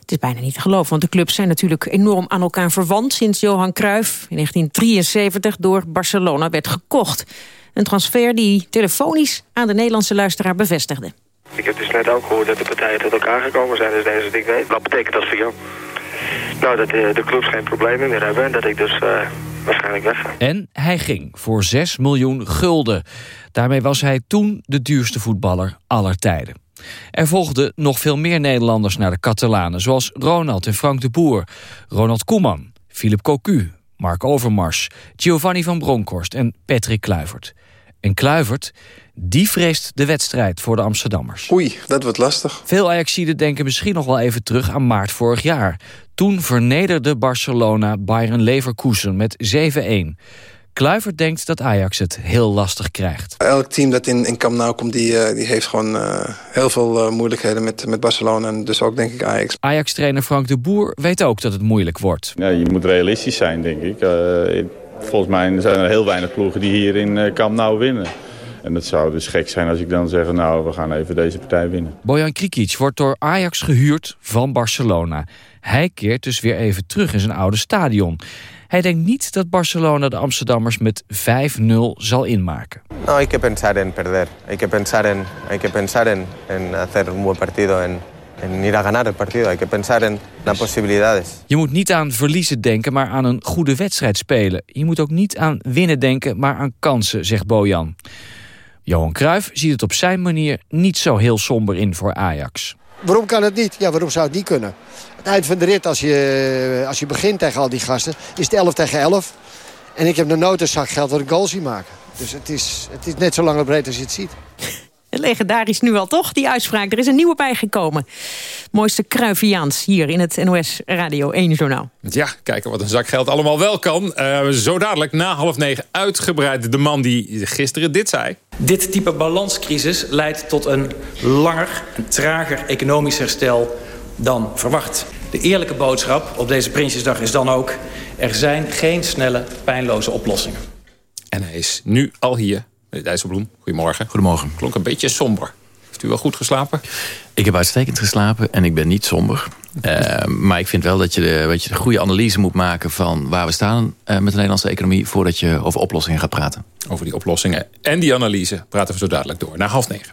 [SPEAKER 3] Het is bijna niet te geloven, want de clubs zijn natuurlijk enorm aan elkaar verwant... sinds Johan Cruijff in 1973 door Barcelona werd gekocht. Een transfer die telefonisch aan de Nederlandse luisteraar bevestigde.
[SPEAKER 23] Ik heb dus net ook gehoord dat de partijen tot elkaar gekomen zijn, dus deze weet. Wat betekent dat voor jou? Nou, dat de, de clubs geen problemen meer hebben en dat ik dus uh, waarschijnlijk wegga.
[SPEAKER 24] En hij ging voor 6 miljoen gulden. Daarmee was hij toen de duurste voetballer aller tijden. Er volgden nog veel meer Nederlanders naar de Catalanen... zoals Ronald en Frank de Boer, Ronald Koeman, Philip Cocu... Mark Overmars, Giovanni van Bronckhorst en Patrick Kluivert. En Kluivert, die vreest de wedstrijd voor de Amsterdammers.
[SPEAKER 25] Oei, dat wordt lastig.
[SPEAKER 24] Veel Ajaxiden denken misschien nog wel even terug aan maart vorig jaar. Toen vernederde Barcelona Bayern Leverkusen met 7-1. Kluivert denkt dat Ajax het heel lastig krijgt.
[SPEAKER 25] Elk team dat in, in Camp Nou komt, die, uh, die heeft gewoon uh, heel veel uh, moeilijkheden met, met Barcelona. En dus ook denk ik Ajax.
[SPEAKER 24] Ajax-trainer Frank de Boer weet ook dat het moeilijk wordt.
[SPEAKER 26] Ja, je moet realistisch zijn, denk ik. volgens mij zijn er heel weinig ploegen die hier in Camp Nou winnen. En het zou dus gek zijn als ik dan zeg, nou, we gaan even deze partij winnen.
[SPEAKER 24] Bojan Krikic wordt door Ajax gehuurd van Barcelona. Hij keert dus weer even terug in zijn oude stadion. Hij denkt niet dat Barcelona de Amsterdammers met 5-0 zal inmaken.
[SPEAKER 27] No, hay que pensar en perder. Hay que pensar en, hay que pensar en, en hacer un buen partido, en, en ir a ganar el partido. Hay que pensar en las posibilidades.
[SPEAKER 24] Je moet niet aan verliezen denken, maar aan een goede wedstrijd spelen. Je moet ook niet aan winnen denken, maar aan kansen, zegt Bojan. Johan Cruijff ziet het op zijn manier niet zo heel somber in voor Ajax.
[SPEAKER 28] Waarom kan het niet? Ja, waarom zou het niet kunnen? Het eind van de rit, als je, als je begint tegen al die gasten, is het 11 tegen 11. En ik heb nog nooit een zak geld wat ik goal zie maken. Dus het is, het is net zo lang en breed als je het ziet.
[SPEAKER 3] Legendarisch nu al toch, die uitspraak. Er is een nieuwe bijgekomen. Mooiste Cruyffiaans hier in het NOS Radio 1 Journaal.
[SPEAKER 2] Ja, kijken wat een zak geld allemaal wel kan. Uh, zo dadelijk na half negen uitgebreid de man die gisteren dit zei.
[SPEAKER 29] Dit type balanscrisis leidt tot een langer en trager economisch herstel dan verwacht. De eerlijke boodschap op deze Prinsjesdag is dan ook... er zijn geen snelle, pijnloze oplossingen.
[SPEAKER 2] En hij is nu al hier Meneer Dijsselbloem, goedemorgen.
[SPEAKER 30] Goedemorgen.
[SPEAKER 2] Klonk een beetje somber. Heeft u wel goed geslapen?
[SPEAKER 30] Ik heb uitstekend geslapen en ik ben niet somber. Uh, maar ik vind wel dat je, de, weet je de goede analyse moet maken van waar we staan uh, met de Nederlandse economie voordat je over oplossingen gaat praten.
[SPEAKER 2] Over die oplossingen en die analyse praten we zo dadelijk door. Na half negen.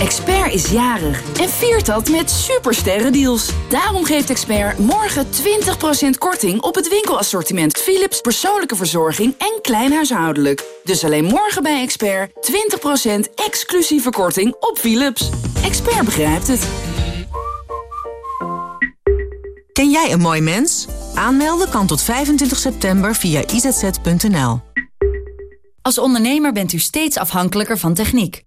[SPEAKER 31] Expert is jarig en viert dat met supersterrendeals. Daarom geeft Expert morgen 20% korting op het winkelassortiment Philips persoonlijke verzorging en kleinhuishoudelijk. Dus alleen morgen bij Expert 20% exclusieve korting op Philips. Expert begrijpt het.
[SPEAKER 32] Ken jij een mooi mens? Aanmelden kan tot 25 september via izz.nl.
[SPEAKER 33] Als ondernemer bent u steeds afhankelijker van techniek.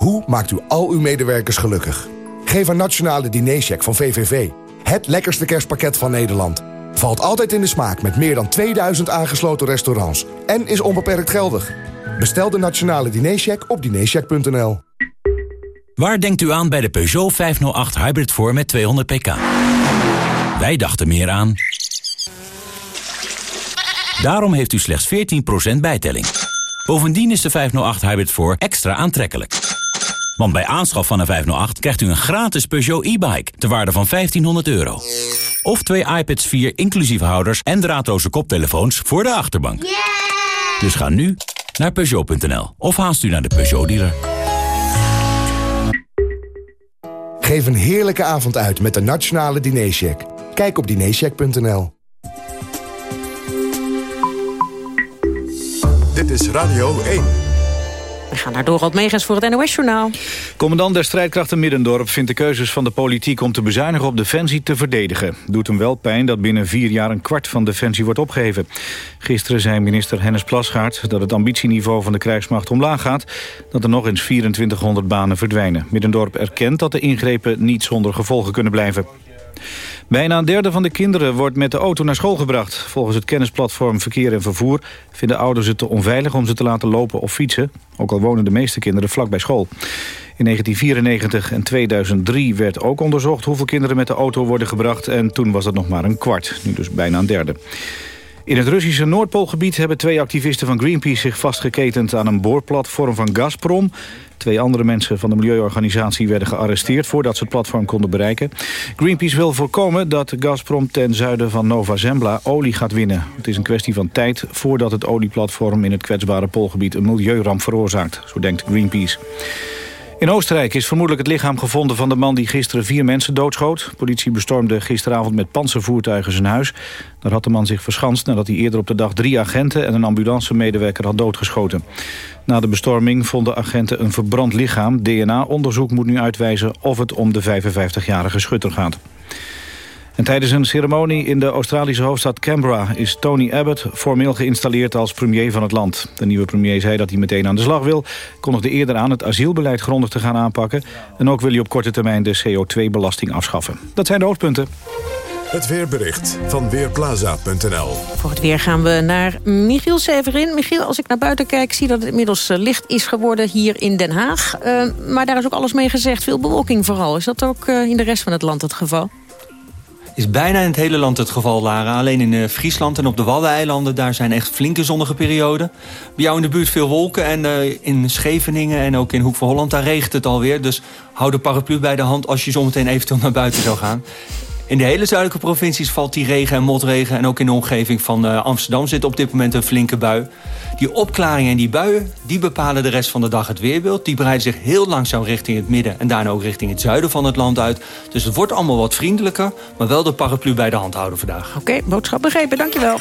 [SPEAKER 34] Hoe maakt u al uw medewerkers gelukkig? Geef een nationale dinercheck van VVV. Het lekkerste kerstpakket van Nederland. Valt altijd in de smaak met meer dan 2000 aangesloten restaurants. En is onbeperkt geldig. Bestel de nationale dinercheck op dinercheck.nl.
[SPEAKER 35] Waar denkt u aan bij de Peugeot 508 Hybrid voor met 200 pk? Wij dachten meer aan... Daarom heeft u slechts 14% bijtelling. Bovendien is de 508 Hybrid voor extra aantrekkelijk. Want bij aanschaf van een 508 krijgt u een gratis Peugeot e-bike... ter waarde van 1500 euro. Of twee iPads 4 inclusief houders en draadloze koptelefoons voor de achterbank. Dus ga nu naar Peugeot.nl of haast u naar de Peugeot-dealer.
[SPEAKER 34] Geef een heerlijke avond uit met de Nationale Dinercheck. Kijk op dinercheck.nl.
[SPEAKER 36] Dit is Radio 1.
[SPEAKER 3] We gaan naar Dorald Megens voor het NOS-journaal.
[SPEAKER 4] Commandant der strijdkrachten Middendorp vindt de keuzes van de politiek... om te bezuinigen op Defensie te verdedigen. Doet hem wel pijn dat binnen vier jaar een kwart van Defensie wordt opgeheven. Gisteren zei minister Hennis Plasgaard dat het ambitieniveau van de krijgsmacht omlaag gaat... dat er nog eens 2400 banen verdwijnen. Middendorp erkent dat de ingrepen niet zonder gevolgen kunnen blijven. Bijna een derde van de kinderen wordt met de auto naar school gebracht. Volgens het kennisplatform Verkeer en Vervoer vinden ouders het te onveilig om ze te laten lopen of fietsen. Ook al wonen de meeste kinderen vlak bij school. In 1994 en 2003 werd ook onderzocht hoeveel kinderen met de auto worden gebracht. En toen was dat nog maar een kwart, nu dus bijna een derde. In het Russische Noordpoolgebied hebben twee activisten van Greenpeace zich vastgeketend aan een boorplatform van Gazprom. Twee andere mensen van de milieuorganisatie werden gearresteerd voordat ze het platform konden bereiken. Greenpeace wil voorkomen dat Gazprom ten zuiden van Nova Zembla olie gaat winnen. Het is een kwestie van tijd voordat het olieplatform in het kwetsbare poolgebied een milieuramp veroorzaakt, zo denkt Greenpeace. In Oostenrijk is vermoedelijk het lichaam gevonden van de man die gisteren vier mensen doodschoot. Politie bestormde gisteravond met panzervoertuigen zijn huis. Daar had de man zich verschanst nadat hij eerder op de dag drie agenten en een ambulancemedewerker had doodgeschoten. Na de bestorming vonden agenten een verbrand lichaam. DNA-onderzoek moet nu uitwijzen of het om de 55-jarige schutter gaat. En tijdens een ceremonie in de Australische hoofdstad Canberra... is Tony Abbott formeel geïnstalleerd als premier van het land. De nieuwe premier zei dat hij meteen aan de slag wil... kondigde eerder aan het asielbeleid grondig te gaan aanpakken... en ook wil hij op korte termijn de CO2-belasting afschaffen. Dat zijn de hoofdpunten.
[SPEAKER 36] Het weerbericht van Weerplaza.nl.
[SPEAKER 3] Voor het weer gaan we naar Michiel Severin. Michiel, als ik naar buiten kijk, zie dat het inmiddels eh, licht is geworden hier in Den Haag. Uh, maar daar is ook alles mee gezegd. Veel bewolking vooral. Is dat ook uh, in de rest van het land het geval?
[SPEAKER 37] Is bijna in het hele land het geval, Lara. Alleen in uh, Friesland en op de Waddeneilanden... daar zijn echt flinke zonnige perioden. Bij jou in de buurt veel wolken. En uh, in Scheveningen en ook in Hoek van Holland... daar regent het alweer. Dus hou de paraplu bij de hand... als je zometeen eventueel naar buiten zou gaan. In de hele zuidelijke provincies valt die regen en motregen. En ook in de omgeving van uh, Amsterdam zit op dit moment een flinke bui. Die opklaringen en die buien, die bepalen de rest van de dag het weerbeeld. Die breiden zich heel langzaam richting het midden en daarna ook richting het zuiden van het land uit. Dus het wordt allemaal wat vriendelijker, maar wel de paraplu bij de hand houden vandaag.
[SPEAKER 3] Oké, boodschap begrepen, dankjewel.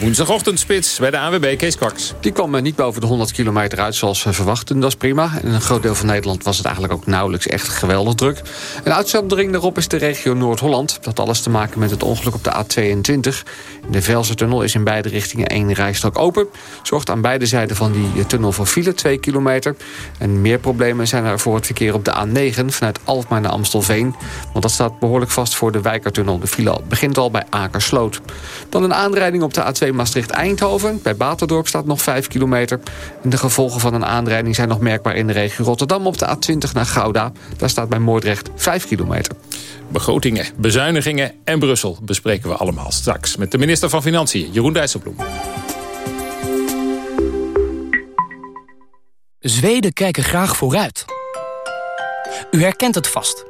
[SPEAKER 2] Woensdagochtendspits bij de AWB, Kees Kwaks.
[SPEAKER 9] Die kwam niet boven de 100 kilometer uit zoals we verwachten. Dat is prima. In een groot deel van Nederland was het eigenlijk ook nauwelijks echt geweldig druk. Een uitzondering daarop is de regio Noord-Holland. Dat had alles te maken met het ongeluk op de A22. De Velsertunnel is in beide richtingen één rijstrook open. Zorgt aan beide zijden van die tunnel voor file, 2 kilometer. En meer problemen zijn er voor het verkeer op de A9... vanuit Alkmaar naar Amstelveen. Want dat staat behoorlijk vast voor de Wijkertunnel. De file begint al bij Akersloot. Dan een aanrijding op de A2 Maastricht-Eindhoven. Bij Baterdorp staat nog 5 kilometer. En de gevolgen van een aanrijding zijn nog merkbaar in de regio Rotterdam... op de A20 naar Gouda. Daar staat bij Moordrecht 5 kilometer.
[SPEAKER 2] Begrotingen, bezuinigingen en Brussel bespreken we allemaal straks... met de minister van Financiën, Jeroen Dijsselbloem.
[SPEAKER 38] Zweden kijken graag vooruit. U herkent het vast.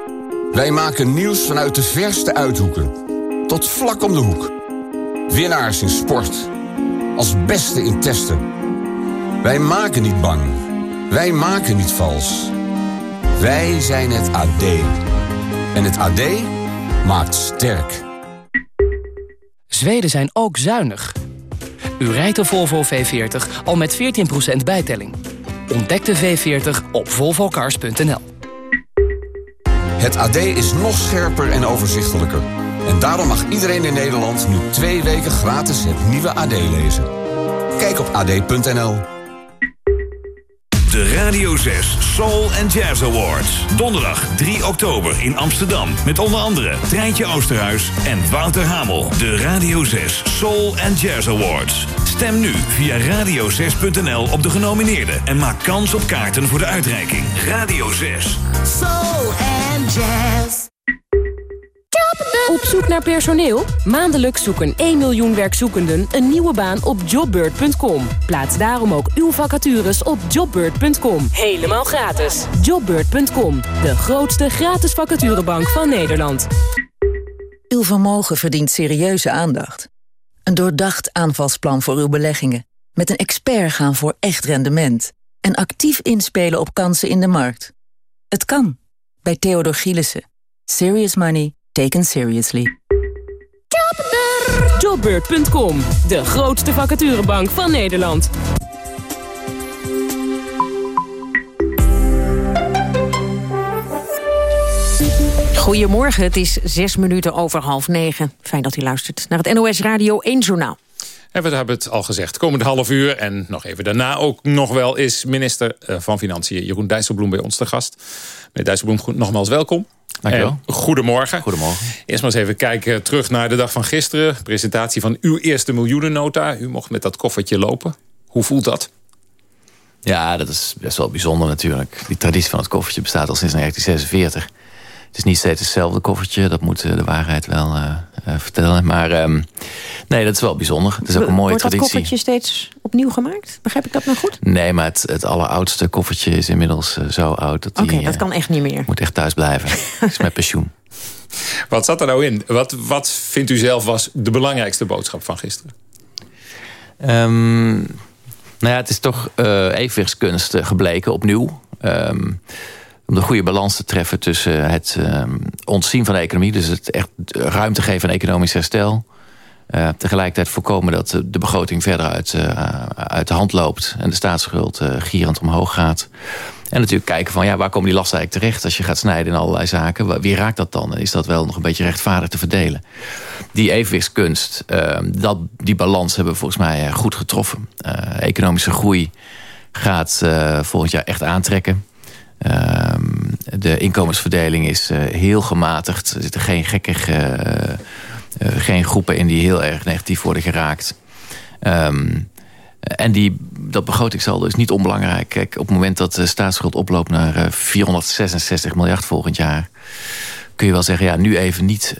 [SPEAKER 39] Wij maken nieuws vanuit de verste uithoeken. Tot vlak om de hoek. Winnaars in sport. Als beste in testen. Wij maken niet bang. Wij maken niet vals. Wij zijn het AD. En het AD maakt sterk.
[SPEAKER 38] Zweden zijn ook zuinig. U rijdt de Volvo V40 al met 14% bijtelling. Ontdek de V40 op volvocars.nl.
[SPEAKER 39] Het AD is nog scherper en overzichtelijker. En daarom mag iedereen in Nederland nu twee weken gratis het nieuwe AD lezen. Kijk op ad.nl.
[SPEAKER 40] De Radio 6 Soul and Jazz Awards. Donderdag 3 oktober in Amsterdam. Met onder andere Treintje Oosterhuis en Wouter Hamel. De Radio 6 Soul and Jazz Awards. Stem nu via radio6.nl op de genomineerden. En maak kans op kaarten voor de uitreiking. Radio 6.
[SPEAKER 10] Soul and jazz. Op zoek naar personeel? Maandelijks zoeken 1 miljoen werkzoekenden een nieuwe baan op jobbird.com. Plaats daarom ook uw vacatures op jobbird.com. Helemaal gratis. Jobbird.com, de grootste gratis vacaturebank van Nederland.
[SPEAKER 31] Uw vermogen verdient serieuze aandacht. Een doordacht aanvalsplan voor uw beleggingen. Met een expert gaan voor echt rendement. En actief inspelen op kansen in de markt. Het kan. Bij Theodor Gielissen. Serious money taken seriously.
[SPEAKER 10] Jobbird.com, de grootste vacaturebank van Nederland.
[SPEAKER 3] Goedemorgen, het is zes minuten over half negen. Fijn dat u luistert naar het NOS Radio 1 Journaal.
[SPEAKER 2] En we hebben het al gezegd. Komende half uur en nog even daarna ook nog wel... is minister eh, van Financiën Jeroen Dijsselbloem bij ons te gast. Meneer Dijsselbloem, nogmaals welkom.
[SPEAKER 30] Dankjewel.
[SPEAKER 2] En goedemorgen.
[SPEAKER 30] Goedemorgen.
[SPEAKER 2] Eerst maar eens even kijken terug naar de dag van gisteren. Presentatie van uw eerste miljoenennota. U mocht met dat koffertje lopen. Hoe voelt dat?
[SPEAKER 30] Ja, dat is best wel bijzonder natuurlijk. Die traditie van het koffertje bestaat al sinds 1946. Het is niet steeds hetzelfde koffertje. Dat moet eh, de waarheid wel uh, uh, vertellen. Maar um, nee, dat is wel bijzonder. Het is ook een mooie
[SPEAKER 3] Wordt
[SPEAKER 30] traditie.
[SPEAKER 3] dat koffertje steeds opnieuw gemaakt? Begrijp ik dat nou goed?
[SPEAKER 30] Nee, maar het, het alleroudste koffertje is inmiddels uh, zo oud... dat
[SPEAKER 3] Oké, dat kan echt niet meer.
[SPEAKER 30] moet echt thuis blijven. is met pensioen.
[SPEAKER 2] Wat zat er nou in? Wat, wat vindt u zelf was de belangrijkste boodschap van gisteren?
[SPEAKER 30] Um, nou ja, het is toch uh, evenwichtskunst gebleken, opnieuw. Um, om de goede balans te treffen tussen het um, ontzien van de economie... dus het echt ruimte geven aan economisch herstel... Uh, tegelijkertijd voorkomen dat de begroting verder uit, uh, uit de hand loopt... en de staatsschuld uh, gierend omhoog gaat. En natuurlijk kijken van ja, waar komen die lasten eigenlijk terecht... als je gaat snijden in allerlei zaken. Wie raakt dat dan? Is dat wel nog een beetje rechtvaardig te verdelen? Die evenwichtskunst, dat, die balans hebben we volgens mij goed getroffen. economische groei gaat volgend jaar echt aantrekken. Uh, de inkomensverdeling is uh, heel gematigd. Er zitten geen gekkig, uh, geen groepen in die heel erg negatief worden geraakt. Um, en die, dat begrotingssaldo is niet onbelangrijk. Kijk, op het moment dat de staatsschuld oploopt naar 466 miljard volgend jaar... kun je wel zeggen, ja, nu even niet.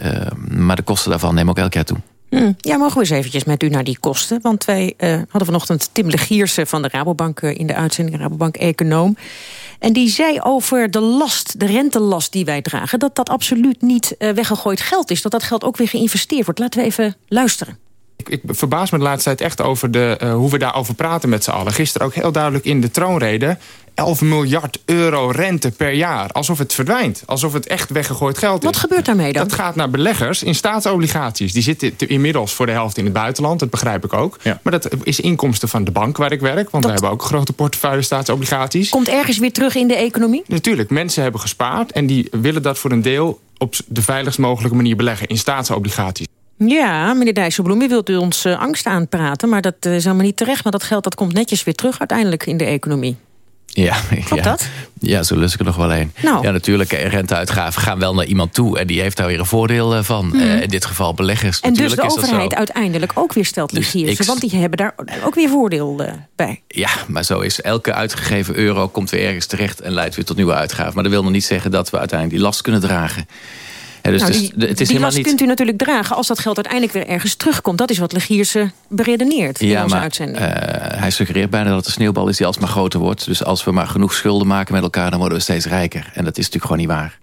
[SPEAKER 30] maar de kosten daarvan nemen ook elk jaar toe.
[SPEAKER 3] Hmm. Ja, mogen we eens eventjes met u naar die kosten? Want wij hadden vanochtend Tim Legierse van de Rabobank in de uitzending, Rabobank Econoom. En die zei over de last, de rentelast die wij dragen... dat dat absoluut niet uh, weggegooid geld is. Dat dat geld ook weer geïnvesteerd wordt. Laten we even luisteren.
[SPEAKER 41] Ik, verbaas me de laatste tijd echt over de, uh, hoe we daarover praten met z'n allen. Gisteren ook heel duidelijk in de troonrede. 11 miljard euro rente per jaar. Alsof het verdwijnt. Alsof het echt weggegooid geld is.
[SPEAKER 3] Wat gebeurt daarmee dan?
[SPEAKER 41] Dat gaat naar beleggers in staatsobligaties. Die zitten inmiddels voor de helft in het buitenland. Dat begrijp ik ook. Ja. Maar dat is inkomsten van de bank waar ik werk. Want dat... we hebben ook een grote portefeuille staatsobligaties.
[SPEAKER 3] Komt ergens weer terug in de economie?
[SPEAKER 41] Natuurlijk. Mensen hebben gespaard. En die willen dat voor een deel op de veiligst mogelijke manier beleggen. In staatsobligaties.
[SPEAKER 3] Ja, meneer Dijsselbloem, u wilt u ons uh, angst aanpraten... maar dat uh, is helemaal niet terecht. Maar dat geld dat komt netjes weer terug uiteindelijk in de economie.
[SPEAKER 30] Ja,
[SPEAKER 3] Klopt
[SPEAKER 30] ja.
[SPEAKER 3] dat?
[SPEAKER 30] Ja, zo lust ik er nog wel een.
[SPEAKER 3] Nou.
[SPEAKER 30] Ja, natuurlijk, renteuitgaven gaan wel naar iemand toe... en die heeft daar weer een voordeel van.
[SPEAKER 3] Mhm.
[SPEAKER 30] Uh, in dit geval beleggers.
[SPEAKER 3] En dus de
[SPEAKER 30] is
[SPEAKER 3] overheid uiteindelijk ook weer stelt
[SPEAKER 30] Dus ik-
[SPEAKER 3] Want die hebben daar ook weer voordeel bij.
[SPEAKER 30] Ja, maar zo is elke uitgegeven euro komt weer ergens terecht... en leidt weer tot nieuwe uitgaven. Maar dat wil nog niet zeggen dat we uiteindelijk die last kunnen dragen. Ja, dus
[SPEAKER 3] nou,
[SPEAKER 30] het is-
[SPEAKER 3] die
[SPEAKER 30] het is
[SPEAKER 3] die
[SPEAKER 30] helemaal
[SPEAKER 3] last
[SPEAKER 30] niet...
[SPEAKER 3] kunt u natuurlijk dragen als dat geld uiteindelijk weer ergens terugkomt. Dat is wat Legierse beredeneert in
[SPEAKER 30] Ja,
[SPEAKER 3] onze
[SPEAKER 30] maar
[SPEAKER 3] uitzending.
[SPEAKER 30] uh, hij suggereert bijna dat het een sneeuwbal is die alsmaar groter wordt. Dus als we maar genoeg schulden maken met elkaar... dan worden we steeds rijker. En dat is natuurlijk gewoon niet waar.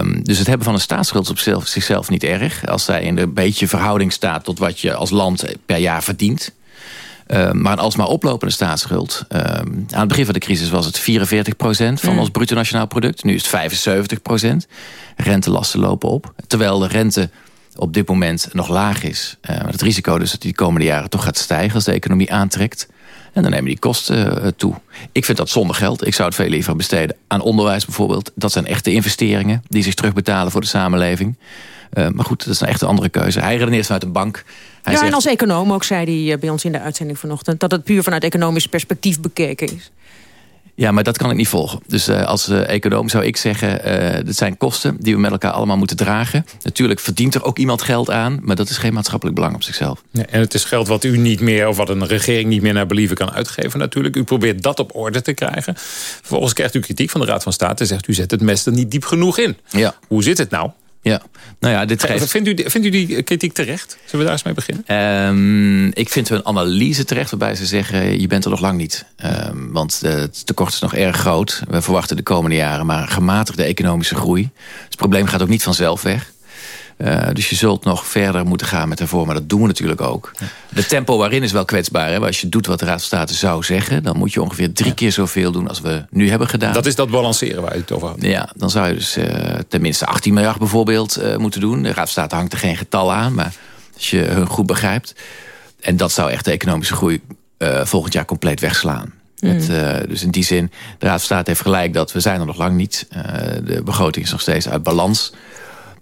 [SPEAKER 30] Um, dus het hebben van een staatsschuld is op zelf, zichzelf niet erg. Als zij in een beetje verhouding staat... tot wat je als land per jaar verdient... Uh, maar een alsmaar oplopende staatsschuld. Uh, aan het begin van de crisis was het 44% van
[SPEAKER 3] Mm.
[SPEAKER 30] ons bruto nationaal product. Nu is het 75% Rentelasten lopen op. Terwijl de rente op dit moment nog laag is. Uh, maar het risico dus dat die de komende jaren toch gaat stijgen... als de economie aantrekt. En dan nemen die kosten uh, toe. Ik vind dat zonder geld. Ik zou het veel liever besteden aan onderwijs bijvoorbeeld. Dat zijn echte investeringen die zich terugbetalen voor de samenleving. Uh, maar goed, dat is een echt een andere keuze. Hij redeneert vanuit een bank. Hij
[SPEAKER 3] ja,
[SPEAKER 30] zegt,
[SPEAKER 3] en als econoom ook zei hij uh, bij ons in de uitzending vanochtend... dat het puur vanuit economisch perspectief bekeken is.
[SPEAKER 30] Ja, maar dat kan ik niet volgen. Dus uh, als uh, econoom zou ik zeggen... Uh, dat zijn kosten die we met elkaar allemaal moeten dragen. Natuurlijk verdient er ook iemand geld aan... maar dat is geen maatschappelijk belang op zichzelf.
[SPEAKER 2] Ja, en het is geld wat u niet meer... of wat een regering niet meer naar believen kan uitgeven natuurlijk. U probeert dat op orde te krijgen. Vervolgens krijgt u kritiek van de Raad van State... en zegt u zet het mes er niet diep genoeg in.
[SPEAKER 30] Ja.
[SPEAKER 2] Hoe zit het nou?
[SPEAKER 30] Ja, nou ja, dit geeft...
[SPEAKER 2] vindt, u, vindt u die kritiek terecht? Zullen we daar eens mee beginnen?
[SPEAKER 30] Um, ik vind een analyse terecht waarbij ze zeggen... je bent er nog lang niet. Um, want het tekort is nog erg groot. We verwachten de komende jaren maar gematigde economische groei. Dus het probleem gaat ook niet vanzelf weg. Uh, dus je zult nog verder moeten gaan met hervormen. Maar dat doen we natuurlijk ook. De tempo waarin is wel kwetsbaar. Hè? Als je doet wat de Raad van State zou zeggen... dan moet je ongeveer drie keer zoveel doen als we nu hebben gedaan.
[SPEAKER 2] Dat is dat balanceren waar je het over had.
[SPEAKER 30] Ja, dan zou je dus uh, tenminste 18 miljard bijvoorbeeld uh, moeten doen. De Raad van State hangt er geen getal aan. Maar als je hun goed begrijpt. En dat zou echt de economische groei volgend jaar compleet wegslaan. Mm. Het, uh, dus in die zin, de Raad van State heeft gelijk dat we zijn er nog lang niet. Uh, de begroting is nog steeds uit balans.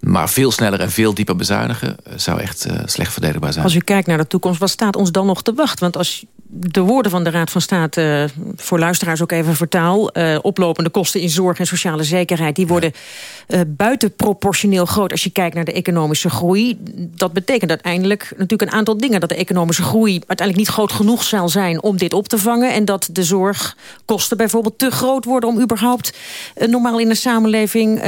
[SPEAKER 30] Maar veel sneller en veel dieper bezuinigen zou echt uh, slecht verdedigbaar zijn.
[SPEAKER 3] Als u kijkt naar de toekomst, wat staat ons dan nog te wachten? Want als de woorden van de Raad van State uh, voor luisteraars ook even vertaal... Uh, oplopende kosten in zorg en sociale zekerheid... die worden buitenproportioneel groot als je kijkt naar de economische groei. Dat betekent uiteindelijk natuurlijk een aantal dingen. Dat de economische groei uiteindelijk niet groot genoeg zal zijn... om dit op te vangen. En dat de zorgkosten bijvoorbeeld te groot worden... om überhaupt normaal in de samenleving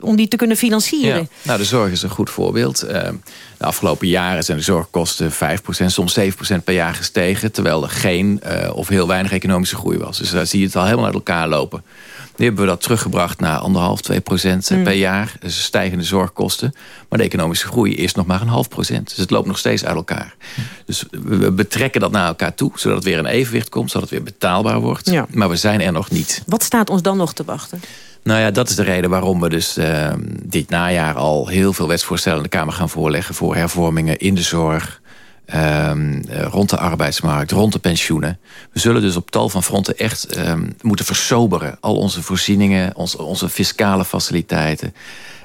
[SPEAKER 3] om die te kunnen financieren.
[SPEAKER 30] Ja. Nou, de zorg is een goed voorbeeld. Uh, de afgelopen jaren zijn de zorgkosten 5%, soms 7% per jaar gestegen... terwijl er geen uh, of heel weinig economische groei was. Dus daar zie je het al helemaal uit elkaar lopen. Nu hebben we dat teruggebracht naar anderhalf, 2 procent mm. per jaar. Dus stijgende zorgkosten. Maar de economische groei is nog maar een half procent. Dus het loopt nog steeds uit elkaar. Mm. Dus we betrekken dat naar elkaar toe. Zodat het weer in evenwicht komt. Zodat het weer betaalbaar wordt.
[SPEAKER 3] Ja.
[SPEAKER 30] Maar we zijn er nog niet.
[SPEAKER 3] Wat staat ons dan nog te wachten?
[SPEAKER 30] Nou ja, dat is de reden waarom we dus uh, dit najaar al heel veel wetsvoorstellen in de Kamer gaan voorleggen voor hervormingen in de zorg, uh, rond de arbeidsmarkt, rond de pensioenen. We zullen dus op tal van fronten echt uh, moeten versoberen. Al onze voorzieningen, onze, onze fiscale faciliteiten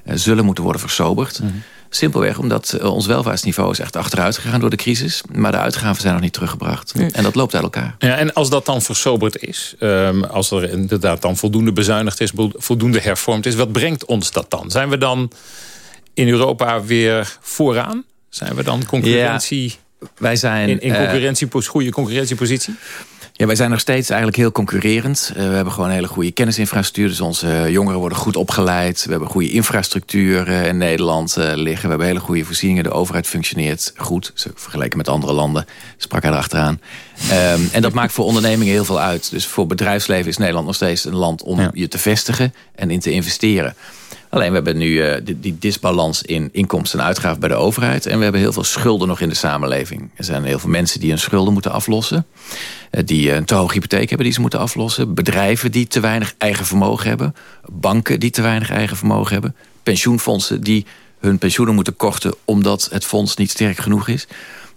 [SPEAKER 30] uh, zullen moeten worden versoberd. -hmm. Simpelweg omdat uh, ons welvaartsniveau is echt achteruit gegaan door de crisis. Maar de uitgaven zijn nog niet teruggebracht. En dat loopt uit elkaar.
[SPEAKER 2] Ja, en als dat dan versoberd is, um, als er inderdaad dan voldoende bezuinigd is, voldoende hervormd is, wat brengt ons dat dan? Zijn we dan in Europa weer vooraan? Zijn we dan concurrentie?
[SPEAKER 30] Ja, wij zijn
[SPEAKER 2] in, in concurrentie, uh, goede concurrentiepositie?
[SPEAKER 30] Ja, wij zijn nog steeds eigenlijk heel concurrerend. Uh, we hebben gewoon een hele goede kennisinfrastructuur. Dus onze jongeren worden goed opgeleid. We hebben goede infrastructuur uh, in Nederland liggen. We hebben hele goede voorzieningen. De overheid functioneert goed. Vergeleken met andere landen. Sprak hij erachteraan. Um, en dat maakt voor ondernemingen heel veel uit. Dus voor bedrijfsleven is Nederland nog steeds een land om ja. je te vestigen en in te investeren. Alleen we hebben nu uh, die, die, disbalans in inkomsten en uitgaven bij de overheid. En we hebben heel veel schulden nog in de samenleving. Er zijn heel veel mensen die hun schulden moeten aflossen. Uh, die een te hoge hypotheek hebben die ze moeten aflossen. Bedrijven die te weinig eigen vermogen hebben. Banken die te weinig eigen vermogen hebben. Pensioenfondsen die hun pensioenen moeten korten... omdat het fonds niet sterk genoeg is.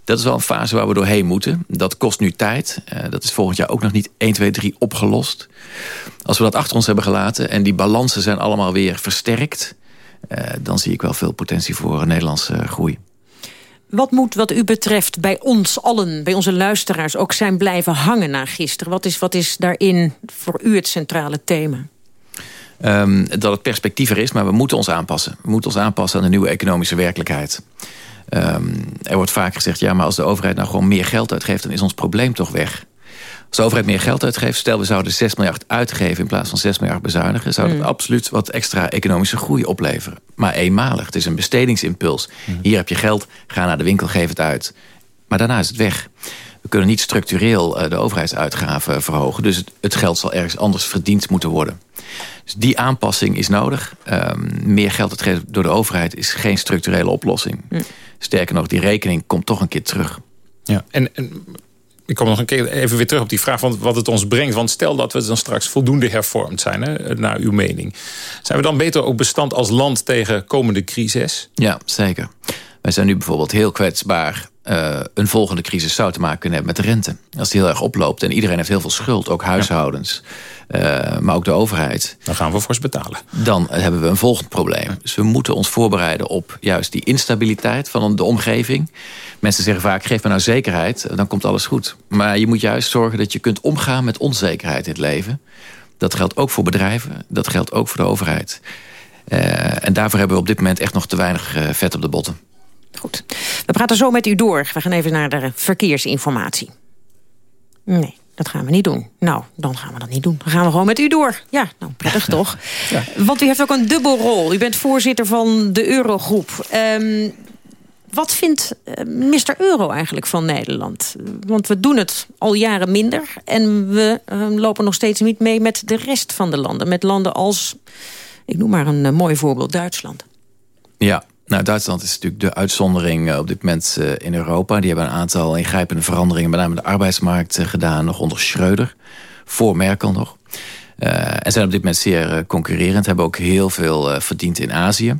[SPEAKER 30] Dat is wel een fase waar we doorheen moeten. Dat kost nu tijd. Uh, dat is volgend jaar ook nog niet 1, 2, 3 opgelost. Als we dat achter ons hebben gelaten... en die balansen zijn allemaal weer versterkt... Uh, dan zie ik wel veel potentie voor een Nederlandse groei.
[SPEAKER 3] Wat moet wat u betreft bij ons allen, bij onze luisteraars... ook zijn blijven hangen na gisteren? Wat is, wat is daarin voor u het centrale thema?
[SPEAKER 30] Um, dat het perspectief er is, maar we moeten ons aanpassen. We moeten ons aanpassen aan de nieuwe economische werkelijkheid. Um, er wordt vaak gezegd, ja, maar als de overheid nou gewoon meer geld uitgeeft... dan is ons probleem toch weg. Als de overheid meer geld uitgeeft, stel we zouden 6 miljard uitgeven... in plaats van 6 miljard bezuinigen... zou dat mm. absoluut wat extra economische groei opleveren. Maar eenmalig, het is een bestedingsimpuls. Mm. Hier heb je geld, ga naar de winkel, geef het uit. Maar daarna is het weg. We kunnen niet structureel uh, de overheidsuitgaven verhogen. Dus het, het, geld zal ergens anders verdiend moeten worden. Dus die aanpassing is nodig. Um, meer geld uitgeven door de overheid is geen structurele oplossing. Mm. Sterker nog, die rekening komt toch een keer terug.
[SPEAKER 2] Ja, en, en ik kom nog een keer even weer terug op die vraag van wat het ons brengt. Want stel dat we dan straks voldoende hervormd zijn, hè, naar uw mening. Zijn we dan beter ook bestand als land tegen komende crisis?
[SPEAKER 30] Ja, zeker. Wij zijn nu bijvoorbeeld heel kwetsbaar eh, een volgende crisis zou te maken kunnen hebben met de rente. Als die heel erg oploopt en iedereen heeft heel veel schuld, ook huishoudens, eh, maar ook de overheid.
[SPEAKER 2] Dan gaan we fors betalen.
[SPEAKER 30] Dan hebben we een volgend probleem. Dus we moeten ons voorbereiden op juist die instabiliteit van de omgeving. Mensen zeggen vaak, geef me nou zekerheid, dan komt alles goed. Maar je moet juist zorgen dat je kunt omgaan met onzekerheid in het leven. Dat geldt ook voor bedrijven, dat geldt ook voor de overheid. Uh, en daarvoor hebben we op dit moment echt nog te weinig vet op de botten.
[SPEAKER 3] Goed. We praten zo met u door. We gaan even naar de verkeersinformatie. Nee, dat gaan we niet doen. Nou, dan gaan we dat niet doen. Dan gaan we gewoon met u door. Ja, nou, prettig toch? Ja. Want u heeft ook een dubbelrol. U bent voorzitter van de Eurogroep. Um, wat vindt uh, Mr. Euro eigenlijk van Nederland? Want we doen het al jaren minder. En we uh, lopen nog steeds niet mee met de rest van de landen. Met landen als, ik noem maar een uh, mooi voorbeeld, Duitsland.
[SPEAKER 30] Ja, nou, Duitsland is natuurlijk de uitzondering op dit moment in Europa. Die hebben een aantal ingrijpende veranderingen... met name de arbeidsmarkt gedaan, nog onder Schreuder. Voor Merkel nog. en zijn op dit moment zeer concurrerend. Hebben ook heel veel verdiend in Azië.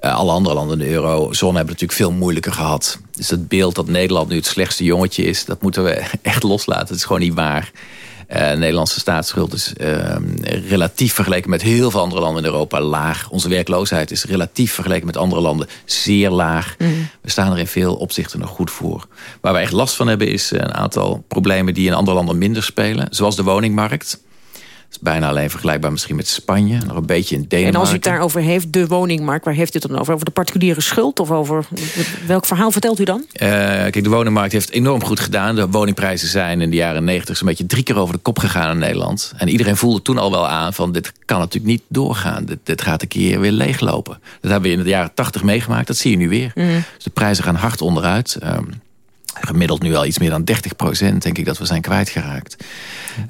[SPEAKER 30] Alle andere landen in de eurozone hebben natuurlijk veel moeilijker gehad. Dus het beeld dat Nederland nu het slechtste jongetje is... dat moeten we echt loslaten. Het is gewoon niet waar. De Nederlandse staatsschuld is uh, relatief vergeleken met heel veel andere landen in Europa laag. Onze werkloosheid is relatief vergeleken met andere landen zeer laag. Mm. We staan er in veel opzichten nog goed voor. Waar we echt last van hebben is een aantal problemen die in andere landen minder spelen. Zoals de woningmarkt is bijna alleen vergelijkbaar misschien met Spanje. Nog een beetje in Denemarken.
[SPEAKER 3] En als u het daarover heeft, de woningmarkt, waar heeft u het dan over? Over de particuliere schuld? Of over welk verhaal vertelt u dan? Uh,
[SPEAKER 30] kijk, de woningmarkt heeft enorm goed gedaan. De woningprijzen zijn in de jaren negentig een beetje drie keer over de kop gegaan in Nederland. En iedereen voelde toen al wel aan van dit kan natuurlijk niet doorgaan. Dit, dit gaat een keer weer leeglopen. Dat hebben we in de jaren tachtig meegemaakt. Dat zie je nu weer. Mm. Dus de prijzen gaan hard onderuit. Um, gemiddeld nu al iets meer dan 30 procent, denk ik, dat we zijn kwijtgeraakt.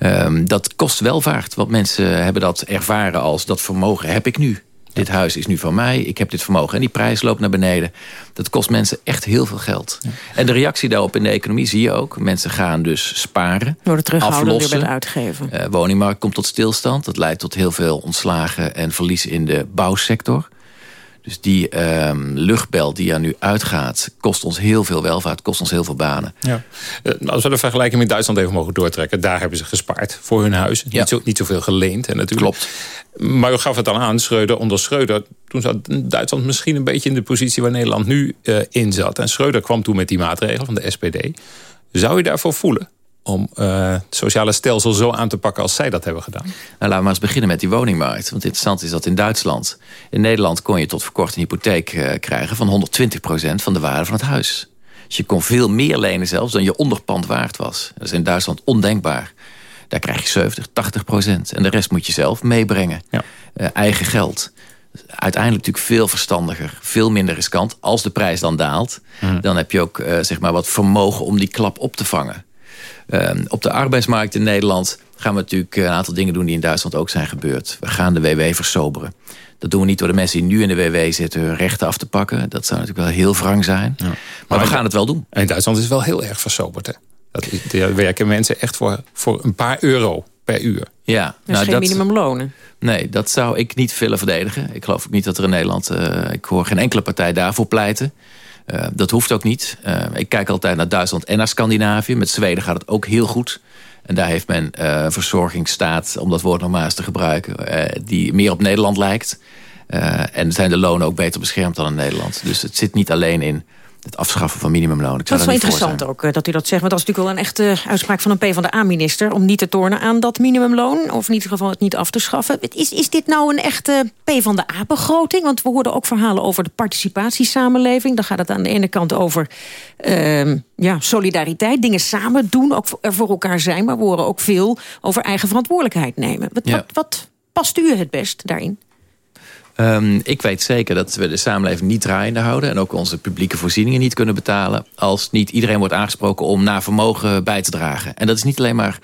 [SPEAKER 30] Um, dat kost welvaart, want mensen hebben dat ervaren als dat vermogen heb ik nu. Dit huis is nu van mij, ik heb dit vermogen. En die prijs loopt naar beneden. Dat kost mensen echt heel veel geld. En de reactie daarop in de economie zie je ook. Mensen gaan dus sparen,
[SPEAKER 3] Worden terughouden weer bij het uitgeven.
[SPEAKER 30] Uh, woningmarkt komt tot stilstand. Dat leidt tot heel veel ontslagen en verlies in de bouwsector. Dus die um, luchtbel die er nu uitgaat... kost ons heel veel welvaart, kost ons heel veel banen.
[SPEAKER 2] Ja. Eh, als we de vergelijking met Duitsland even mogen doortrekken... daar hebben ze gespaard voor hun huis. Ja. Niet, zo, niet zoveel geleend. En natuurlijk.
[SPEAKER 30] Klopt.
[SPEAKER 2] Maar u gaf het al aan, Schreuder, onder Schreuder... toen zat Duitsland misschien een beetje in de positie... waar Nederland nu uh, in zat. En Schreuder kwam toen met die maatregelen van de SPD. Zou je daarvoor voelen? Om uh, het sociale stelsel zo aan te pakken als zij dat hebben gedaan? Nou,
[SPEAKER 30] laten we maar eens beginnen met die woningmarkt. Want interessant is dat in Duitsland... in Nederland kon je tot voor kort een hypotheek uh, krijgen... van 120% van de waarde van het huis. Dus je kon veel meer lenen zelfs dan je onderpand waard was. Dat is in Duitsland ondenkbaar. Daar krijg je 70, 80 procent. En de rest moet je zelf meebrengen. Ja. Uh, eigen geld uiteindelijk natuurlijk veel verstandiger, veel minder riskant. Als de prijs dan daalt, mm. dan heb je ook uh, zeg maar wat vermogen om die klap op te vangen. Ehm, op de arbeidsmarkt in Nederland gaan we natuurlijk een aantal dingen doen die in Duitsland ook zijn gebeurd. We gaan de WW versoberen. Dat doen we niet door de mensen die nu in de WW zitten hun rechten af te pakken. Dat zou natuurlijk wel heel wrang zijn. Ja. Maar, we gaan het wel doen.
[SPEAKER 2] En in Duitsland is het wel heel erg versoberd. Hè? Dat, daar werken mensen echt voor, voor een paar euro per uur.
[SPEAKER 30] Ja,
[SPEAKER 3] dat is nou, geen minimumlonen.
[SPEAKER 30] Nee, dat zou ik niet willen verdedigen. Ik geloof ook niet dat er in Nederland... Uh, ik hoor geen enkele partij daarvoor pleiten. Uh, dat hoeft ook niet. Uh, ik kijk altijd naar Duitsland en naar Scandinavië. Met Zweden gaat het ook heel goed. En daar heeft men uh, verzorgingsstaat, om dat woord nog maar eens te gebruiken... die meer op Nederland lijkt. en zijn de lonen ook beter beschermd dan in Nederland. Dus het zit niet alleen in het afschaffen van minimumloon.
[SPEAKER 3] dat is wel interessant ook eh, dat u dat zegt. Want dat is natuurlijk wel een echte uitspraak van een PvdA-minister... om niet te tornen aan dat minimumloon. Of in ieder geval het niet af te schaffen. Is, is dit nou een echte PvdA-begroting? Want we hoorden ook verhalen over de participatiesamenleving. Dan gaat het aan de ene kant over uh, ja, solidariteit. Dingen samen doen, ook er voor elkaar zijn. Maar we horen ook veel over eigen verantwoordelijkheid nemen. Wat, wat, wat past u het best daarin?
[SPEAKER 30] Um, ik weet zeker dat we de samenleving niet draaiende houden... en ook onze publieke voorzieningen niet kunnen betalen... als niet iedereen wordt aangesproken om naar vermogen bij te dragen. En dat is niet alleen maar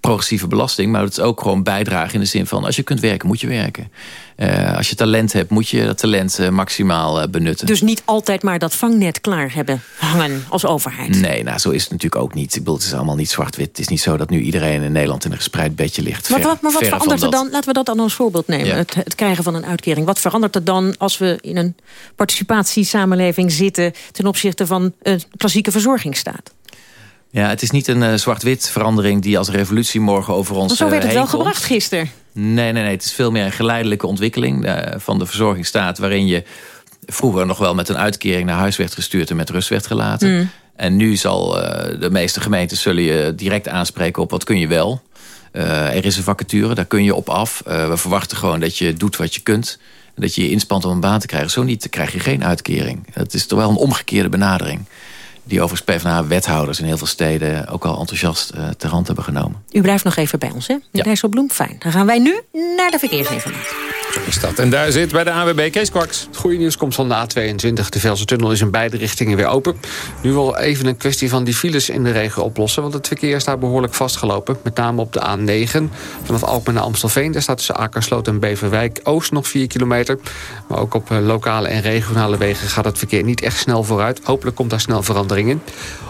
[SPEAKER 30] progressieve belasting. Maar het is ook gewoon bijdragen in de zin van... als je kunt werken, moet je werken. Uh, als je talent hebt, moet je dat talent uh, maximaal uh, benutten.
[SPEAKER 3] Dus niet altijd maar dat vangnet klaar hebben hangen als overheid?
[SPEAKER 30] Nee, nou, zo is het natuurlijk ook niet. Ik bedoel, het is allemaal niet zwart-wit. Het is niet zo dat nu iedereen in Nederland in een gespreid bedje ligt.
[SPEAKER 3] Maar,
[SPEAKER 30] ver,
[SPEAKER 3] wat, maar wat verandert er dan? Laten we dat dan als voorbeeld nemen. Ja. Het, het, krijgen van een uitkering. Wat verandert er dan als we in een participatiesamenleving zitten... ten opzichte van een klassieke verzorgingsstaat?
[SPEAKER 30] Ja, het is niet een uh, zwart-wit verandering die als revolutie morgen over ons
[SPEAKER 3] heen Zo werd het wel
[SPEAKER 30] komt.
[SPEAKER 3] gebracht gisteren.
[SPEAKER 30] Nee, nee, nee. Het is veel meer een geleidelijke ontwikkeling uh, van de verzorgingsstaat... waarin je vroeger nog wel met een uitkering naar huis werd gestuurd... en met rust werd gelaten. Mm. En nu zal uh, de meeste gemeentes zullen je direct aanspreken op wat kun je wel. er is een vacature, daar kun je op af. we verwachten gewoon dat je doet wat je kunt. En dat je je inspant om een baan te krijgen. Zo niet, dan krijg je geen uitkering. Dat is toch wel een omgekeerde benadering die overigens PvdA-wethouders in heel veel steden... ook al enthousiast uh, ter hand hebben genomen.
[SPEAKER 3] U blijft nog even bij ons, hè? Ja. Dijsselbloem, fijn. Dan gaan wij nu naar de verkeersinformatie.
[SPEAKER 2] Zo is dat. En daar zit bij de AWB Kees Kwaks.
[SPEAKER 42] Het goede nieuws komt van de A22. De Velsen-tunnel is in beide richtingen weer open. Nu wel even een kwestie van die files in de regen oplossen... want het verkeer staat behoorlijk vastgelopen. Met name op de A9 vanaf Alkmaar naar Amstelveen. Daar staat tussen Akersloot en Beverwijk Oost nog 4 kilometer. Maar ook op lokale en regionale wegen gaat het verkeer niet echt snel vooruit. Hopelijk komt daar snel verandering in.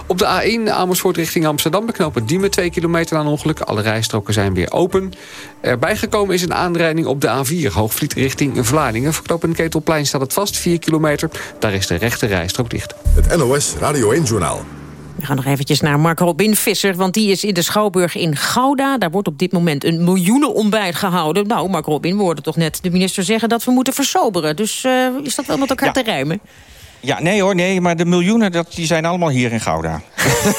[SPEAKER 42] Op de A1 Amersfoort richting Amsterdam beknopen die met 2 kilometer aan ongeluk. Alle rijstroken zijn weer open. Erbij gekomen is een aanrijding op de A4 Hoogvliet richting Vlaardingen. Verknopen Ketelplein staat het vast 4 kilometer. Daar is de rechte rijstrook dicht.
[SPEAKER 36] Het NOS Radio 1 Journaal.
[SPEAKER 3] We gaan nog eventjes naar Mark Robin Visser, want die is in de Schouwburg in Gouda. Daar wordt op dit moment een miljoenenontbijt gehouden. Nou, Mark Robin, we hoorden toch net de minister zeggen dat we moeten versoberen. Dus uh, is dat wel met elkaar ja. te rijmen?
[SPEAKER 43] Ja, nee hoor, nee, maar de miljoenen dat, die zijn allemaal hier in Gouda.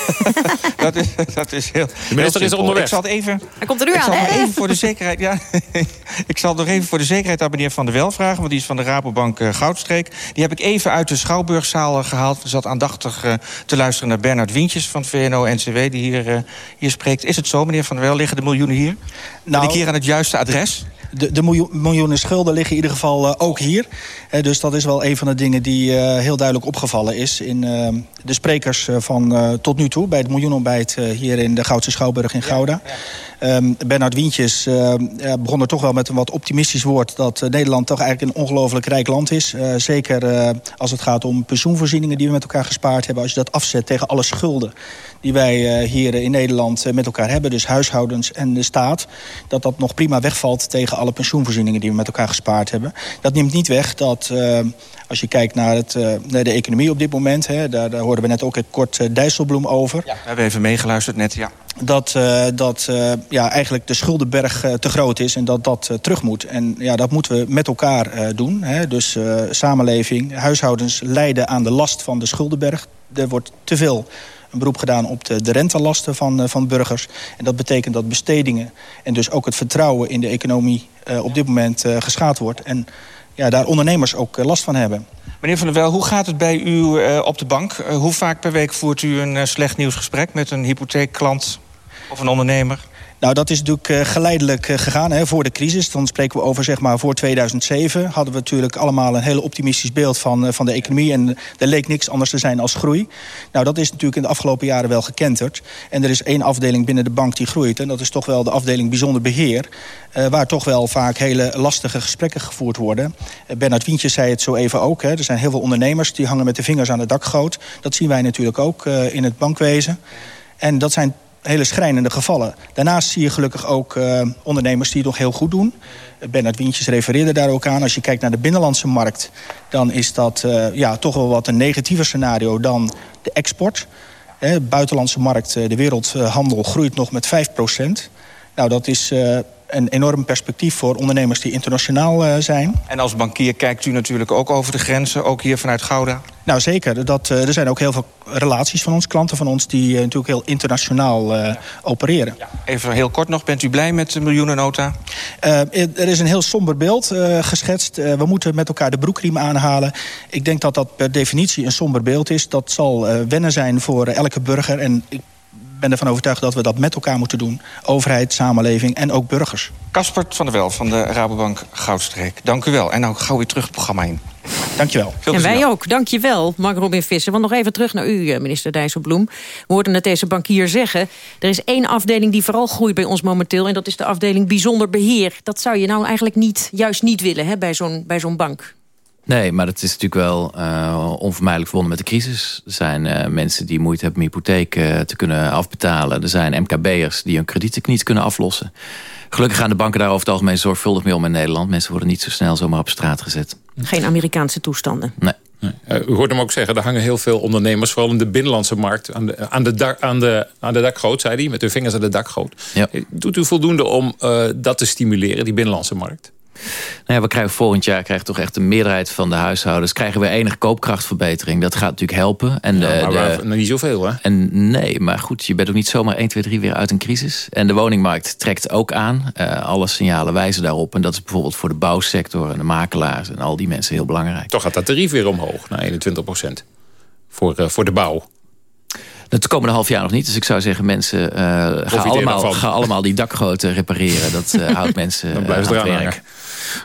[SPEAKER 43] dat, is, dat is heel
[SPEAKER 2] De minister is onderweg.
[SPEAKER 43] Ik zal het even,
[SPEAKER 3] Hij komt er nu
[SPEAKER 43] ik
[SPEAKER 3] aan,
[SPEAKER 43] zal
[SPEAKER 3] hè?
[SPEAKER 43] even voor de zekerheid, ja, ik zal nog even voor de zekerheid aan meneer Van der Wel vragen... want die is van de Rabobank uh, Goudstreek. Die heb ik even uit de Schouwburgzaal uh, gehaald. zat aandachtig uh, te luisteren naar Bernard Wientjes van VNO-NCW... die hier, hier spreekt. Is het zo, meneer Van der Wel, liggen de miljoenen hier? Nou, ben ik hier aan het juiste adres?
[SPEAKER 44] De, de miljoen, miljoenen schulden liggen in ieder geval uh, ook hier. Uh, dus dat is wel een van de dingen die uh, heel duidelijk opgevallen is... in de sprekers van tot nu toe bij het miljoenontbijt hier in de Goudse Schouwburg in Gouda. Um, Bernard Wientjes begon er toch wel met een wat optimistisch woord... dat Nederland toch eigenlijk een ongelooflijk rijk land is. zeker als het gaat om pensioenvoorzieningen die we met elkaar gespaard hebben. Als je dat afzet tegen alle schulden die wij hier in Nederland met elkaar hebben... dus huishoudens en de staat... dat dat nog prima wegvalt tegen alle pensioenvoorzieningen die we met elkaar gespaard hebben. Dat neemt niet weg dat uh, als je kijkt naar, het, naar de economie op dit moment... Hè, daar, daar hoorden we net ook kort uh, Dijsselbloem over.
[SPEAKER 43] Ja, we hebben even meegeluisterd net, ja.
[SPEAKER 44] Dat, uh, dat uh, ja, eigenlijk de schuldenberg uh, te groot is en dat dat terug moet. En ja, dat moeten we met elkaar doen. Hè. Dus samenleving, huishoudens lijden aan de last van de schuldenberg. Er wordt te veel een beroep gedaan op de, de rentelasten van, uh, van burgers. En dat betekent dat bestedingen en dus ook het vertrouwen in de economie uh, op dit moment uh, geschaad wordt. En ja, daar ondernemers ook last van hebben.
[SPEAKER 43] Meneer Van der Wel, hoe gaat het bij u op de bank? hoe vaak per week voert u een slecht nieuwsgesprek met een hypotheekklant of een ondernemer?
[SPEAKER 44] Nou, dat is natuurlijk uh, geleidelijk uh, gegaan hè, voor de crisis. Dan spreken we over, zeg maar, voor 2007... hadden we natuurlijk allemaal een heel optimistisch beeld van, uh, van de economie... en er leek niks anders te zijn als groei. Nou, dat is natuurlijk in de afgelopen jaren wel gekenterd. En er is één afdeling binnen de bank die groeit... en dat is toch wel de afdeling bijzonder beheer... waar toch wel vaak hele lastige gesprekken gevoerd worden. Bernard Wientjes zei het zo even ook. Hè. Er zijn heel veel ondernemers die hangen met de vingers aan het dakgoot. Dat zien wij natuurlijk ook in het bankwezen. En dat zijn hele schrijnende gevallen. Daarnaast zie je gelukkig ook uh, ondernemers die het nog heel goed doen. Bernard Wientjes refereerde daar ook aan. Als je kijkt naar de binnenlandse markt... dan is dat uh, ja, toch wel wat een negatiever scenario dan de export. De buitenlandse markt, de wereldhandel, groeit nog met 5% Nou, dat is een enorm perspectief voor ondernemers die internationaal uh, zijn.
[SPEAKER 43] En als bankier kijkt u natuurlijk ook over de grenzen, ook hier vanuit Gouda?
[SPEAKER 44] Nou, zeker. Dat, uh, er zijn ook heel veel relaties van ons, klanten van ons... die uh, natuurlijk heel internationaal opereren.
[SPEAKER 43] Ja. Even heel kort nog, bent u blij met de miljoenennota?
[SPEAKER 44] er is een heel somber beeld geschetst. we moeten met elkaar de broekriem aanhalen. Ik denk dat dat per definitie een somber beeld is. Dat zal wennen zijn voor elke burger. En ik ben ervan overtuigd dat we dat met elkaar moeten doen. Overheid, samenleving en ook burgers.
[SPEAKER 43] Kaspert van der Wel van de Rabobank Goudstreek. Dank u wel. En nou gauw weer terug het programma in.
[SPEAKER 44] Dankjewel.
[SPEAKER 3] En wij ook, dankjewel, Mark Robin Visser. Want nog even terug naar u, eh, minister Dijsselbloem. We hoorden het deze bankier zeggen. Er is één afdeling die vooral groeit bij ons momenteel... en dat is de afdeling bijzonder beheer. Dat zou je nou eigenlijk niet, juist niet willen hè, bij zo'n bij zo'n bank.
[SPEAKER 30] Nee, maar dat is natuurlijk wel eh, onvermijdelijk verbonden met de crisis. Er zijn eh, mensen die moeite hebben om hypotheek eh, te kunnen afbetalen. Er zijn MKB'ers die hun kredieten niet kunnen aflossen. Gelukkig gaan de banken daar over het algemeen zorgvuldig mee om in Nederland. Mensen worden niet zo snel zomaar op straat gezet.
[SPEAKER 3] Geen Amerikaanse toestanden.
[SPEAKER 30] Nee.
[SPEAKER 2] Eh, u hoort hem ook zeggen, er hangen heel veel ondernemers... vooral in de binnenlandse markt, aan de, aan de, dak, aan de, aan de dakgoot, zei hij... met uw vingers aan de dakgoot.
[SPEAKER 30] Ja.
[SPEAKER 2] Doet u voldoende om eh, dat te stimuleren, die binnenlandse markt?
[SPEAKER 30] Nou ja, we krijgen volgend jaar krijgt toch echt de meerderheid van de huishoudens... krijgen we enige koopkrachtverbetering. Dat gaat natuurlijk helpen. En
[SPEAKER 2] Ja,
[SPEAKER 30] de-
[SPEAKER 2] maar
[SPEAKER 30] de-
[SPEAKER 2] waar- niet zoveel, hè?
[SPEAKER 30] En nee, maar goed, je bent ook niet zomaar 1, 2, 3 weer uit een crisis. En de woningmarkt trekt ook aan. Eh, alle signalen wijzen daarop. En dat is bijvoorbeeld voor de bouwsector en de makelaars... en al die mensen heel belangrijk.
[SPEAKER 2] Toch gaat dat tarief weer omhoog, naar 21 procent. Voor, eh, voor de bouw.
[SPEAKER 30] Het komende half jaar nog niet. Dus ik zou zeggen, mensen, eh ga, allemaal,
[SPEAKER 2] daarvan.
[SPEAKER 30] ga allemaal die dakgoten repareren. Dat houdt mensen
[SPEAKER 2] Dan blijven
[SPEAKER 30] aan het werk.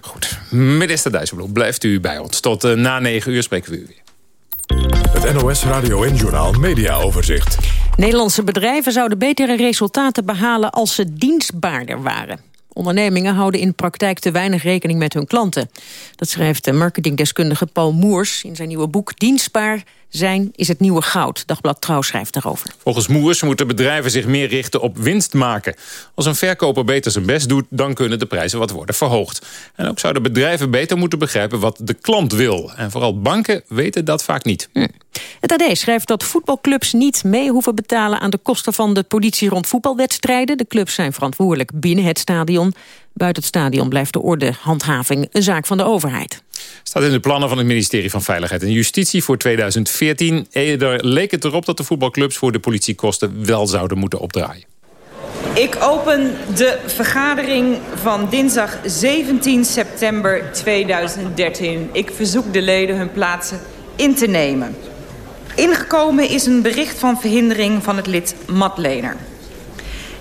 [SPEAKER 2] Goed. Minister Dijsselbloem, blijft u bij ons. Tot eh, na 9 uur spreken we u weer.
[SPEAKER 36] Het NOS Radio en Journaal Media Overzicht.
[SPEAKER 3] Nederlandse bedrijven zouden betere resultaten behalen als ze dienstbaarder waren. Ondernemingen houden in praktijk te weinig rekening met hun klanten. Dat schrijft de marketingdeskundige Paul Moers in zijn nieuwe boek Dienstbaar zijn is het nieuwe goud. Dagblad Trouw schrijft daarover.
[SPEAKER 2] Volgens Moers moeten bedrijven zich meer richten op winst maken. Als een verkoper beter zijn best doet, dan kunnen de prijzen wat worden verhoogd. En ook zouden bedrijven beter moeten begrijpen wat de klant wil. En vooral banken weten dat vaak niet.
[SPEAKER 3] Het AD schrijft dat voetbalclubs niet mee hoeven betalen aan de kosten van de politie rond voetbalwedstrijden. De clubs zijn verantwoordelijk binnen het stadion. Buiten het stadion blijft de ordehandhaving een zaak van de overheid.
[SPEAKER 2] Staat in de plannen van het ministerie van Veiligheid en Justitie voor 2014. Eerder leek het erop dat de voetbalclubs voor de politiekosten wel zouden moeten opdraaien.
[SPEAKER 45] Ik open de vergadering van dinsdag 17 september 2013. Ik verzoek de leden hun plaatsen in te nemen. Ingekomen is een bericht van verhindering van het lid Matlener.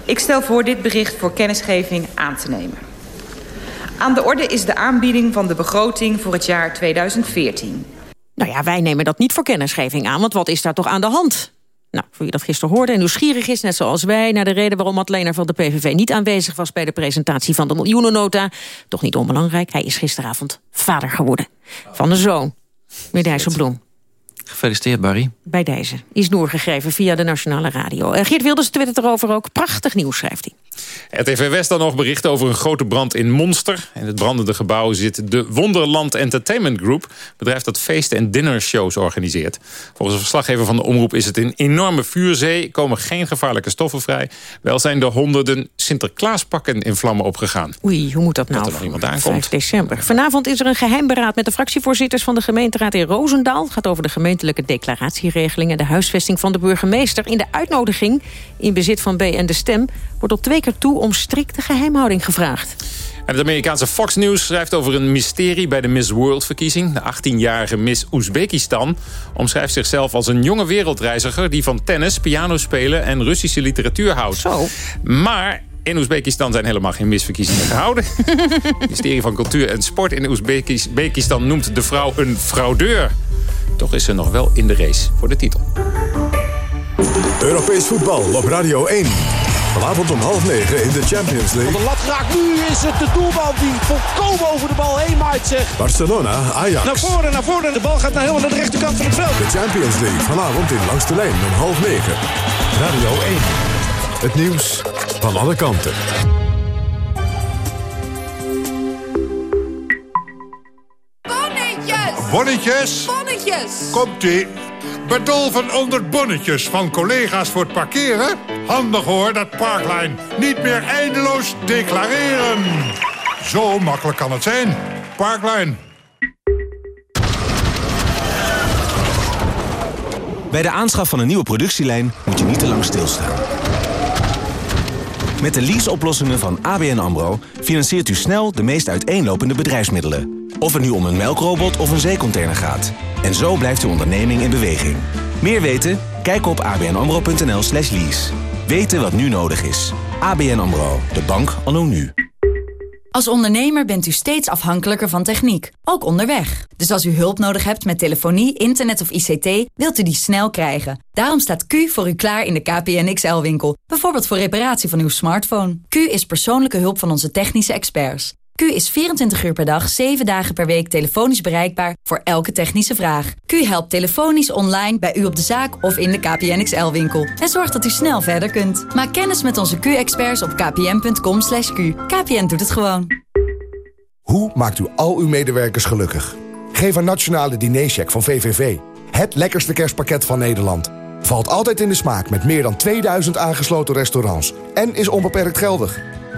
[SPEAKER 45] Ik stel voor dit bericht voor kennisgeving aan te nemen. Aan de orde is de aanbieding van de begroting voor het jaar 2014.
[SPEAKER 3] Nou ja, wij nemen dat niet voor kennisgeving aan, want wat is daar toch aan de hand? Nou, voor wie dat gisteren hoorde en nieuwsgierig is, net zoals wij... naar de reden waarom Madlener van de PVV niet aanwezig was... bij de presentatie van de miljoenennota. Toch niet onbelangrijk, hij is gisteravond vader geworden. Van een zoon, meneer Dijsselbloem.
[SPEAKER 30] Gefeliciteerd, Barry.
[SPEAKER 3] Bij deze is doorgegeven via de Nationale Radio. Eh, Geert Wilders twittert erover ook. Prachtig nieuws, schrijft hij.
[SPEAKER 2] RTV West dan nog bericht over een grote brand in Monster. In het brandende gebouw zit de Wonderland Entertainment Group. Bedrijf dat feesten en dinnershows organiseert. Volgens een verslaggever van de omroep is het een enorme vuurzee. Komen geen gevaarlijke stoffen vrij. Wel zijn er honderden Sinterklaaspakken in vlammen opgegaan.
[SPEAKER 3] Oei, hoe moet dat nou?
[SPEAKER 2] er nog iemand aankomt.
[SPEAKER 3] 5 december. Vanavond is er een geheim beraad met de fractievoorzitters van de gemeenteraad in Roosendaal. Het gaat over de gemeentelijke declaratieregeling en de huisvesting van de burgemeester. In de uitnodiging in bezit van B en de Stem wordt op twee toe om strikte geheimhouding gevraagd.
[SPEAKER 2] En het Amerikaanse Fox News schrijft over een mysterie bij de Miss World-verkiezing. De 18-jarige Miss Oezbekistan omschrijft zichzelf als een jonge wereldreiziger... die van tennis, piano spelen en Russische literatuur houdt.
[SPEAKER 3] Zo.
[SPEAKER 2] Maar in Oezbekistan zijn helemaal geen misverkiezingen gehouden. Het ministerie van Cultuur en Sport in Oezbekistan noemt de vrouw een fraudeur. Toch is ze nog wel in de race voor de titel.
[SPEAKER 36] Europees voetbal op Radio 1. Vanavond om half negen in de Champions League.
[SPEAKER 46] De lat raakt nu is het de doelman die volkomen over de bal heen maait zeg.
[SPEAKER 36] Barcelona, Ajax.
[SPEAKER 46] Naar voren, naar voren. De bal gaat naar helemaal naar de rechterkant van het veld.
[SPEAKER 36] De Champions League vanavond in Langs de Lijn om half negen. Radio 1. Het nieuws van alle kanten.
[SPEAKER 33] Bonnetjes!
[SPEAKER 47] Bonnetjes?
[SPEAKER 33] Bonnetjes!
[SPEAKER 47] Komt-ie. Bedolven onder bonnetjes van collega's voor het parkeren? Handig hoor, dat Parklijn. Niet meer eindeloos declareren. Zo makkelijk kan het zijn. Parklijn.
[SPEAKER 48] Bij de aanschaf van een nieuwe productielijn moet je niet te lang stilstaan. Met de leaseoplossingen van ABN AMRO financiert u snel de meest uiteenlopende bedrijfsmiddelen. Of het nu om een melkrobot of een zeecontainer gaat. En zo blijft uw onderneming in beweging. Meer weten? Kijk op abnamro.nl slash lease. Weten wat nu nodig is. ABN AMRO, de bank anno nu.
[SPEAKER 33] Als ondernemer bent u steeds afhankelijker van techniek, ook onderweg. Dus als u hulp nodig hebt met telefonie, internet of ICT, wilt u die snel krijgen. Daarom staat Q voor u klaar in de KPN XL-winkel. Bijvoorbeeld voor reparatie van uw smartphone. Q is persoonlijke hulp van onze technische experts. Q is 24 uur per dag, 7 dagen per week telefonisch bereikbaar voor elke technische vraag. Q helpt telefonisch online bij u op de zaak of in de KPN XL-winkel. En zorgt dat u snel verder kunt. Maak kennis met onze Q-experts op kpn.com. /q. KPN doet het gewoon.
[SPEAKER 34] Hoe maakt u al uw medewerkers gelukkig? Geef een nationale dinercheck van VVV. Het lekkerste kerstpakket van Nederland. Valt altijd in de smaak met meer dan 2000 aangesloten restaurants. En is onbeperkt geldig.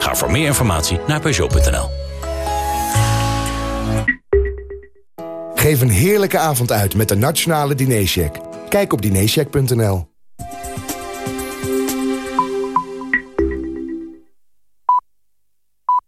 [SPEAKER 35] Ga voor meer informatie naar Peugeot.nl.
[SPEAKER 34] Geef een heerlijke avond uit met de nationale dinercheck. Kijk op dinercheck.nl.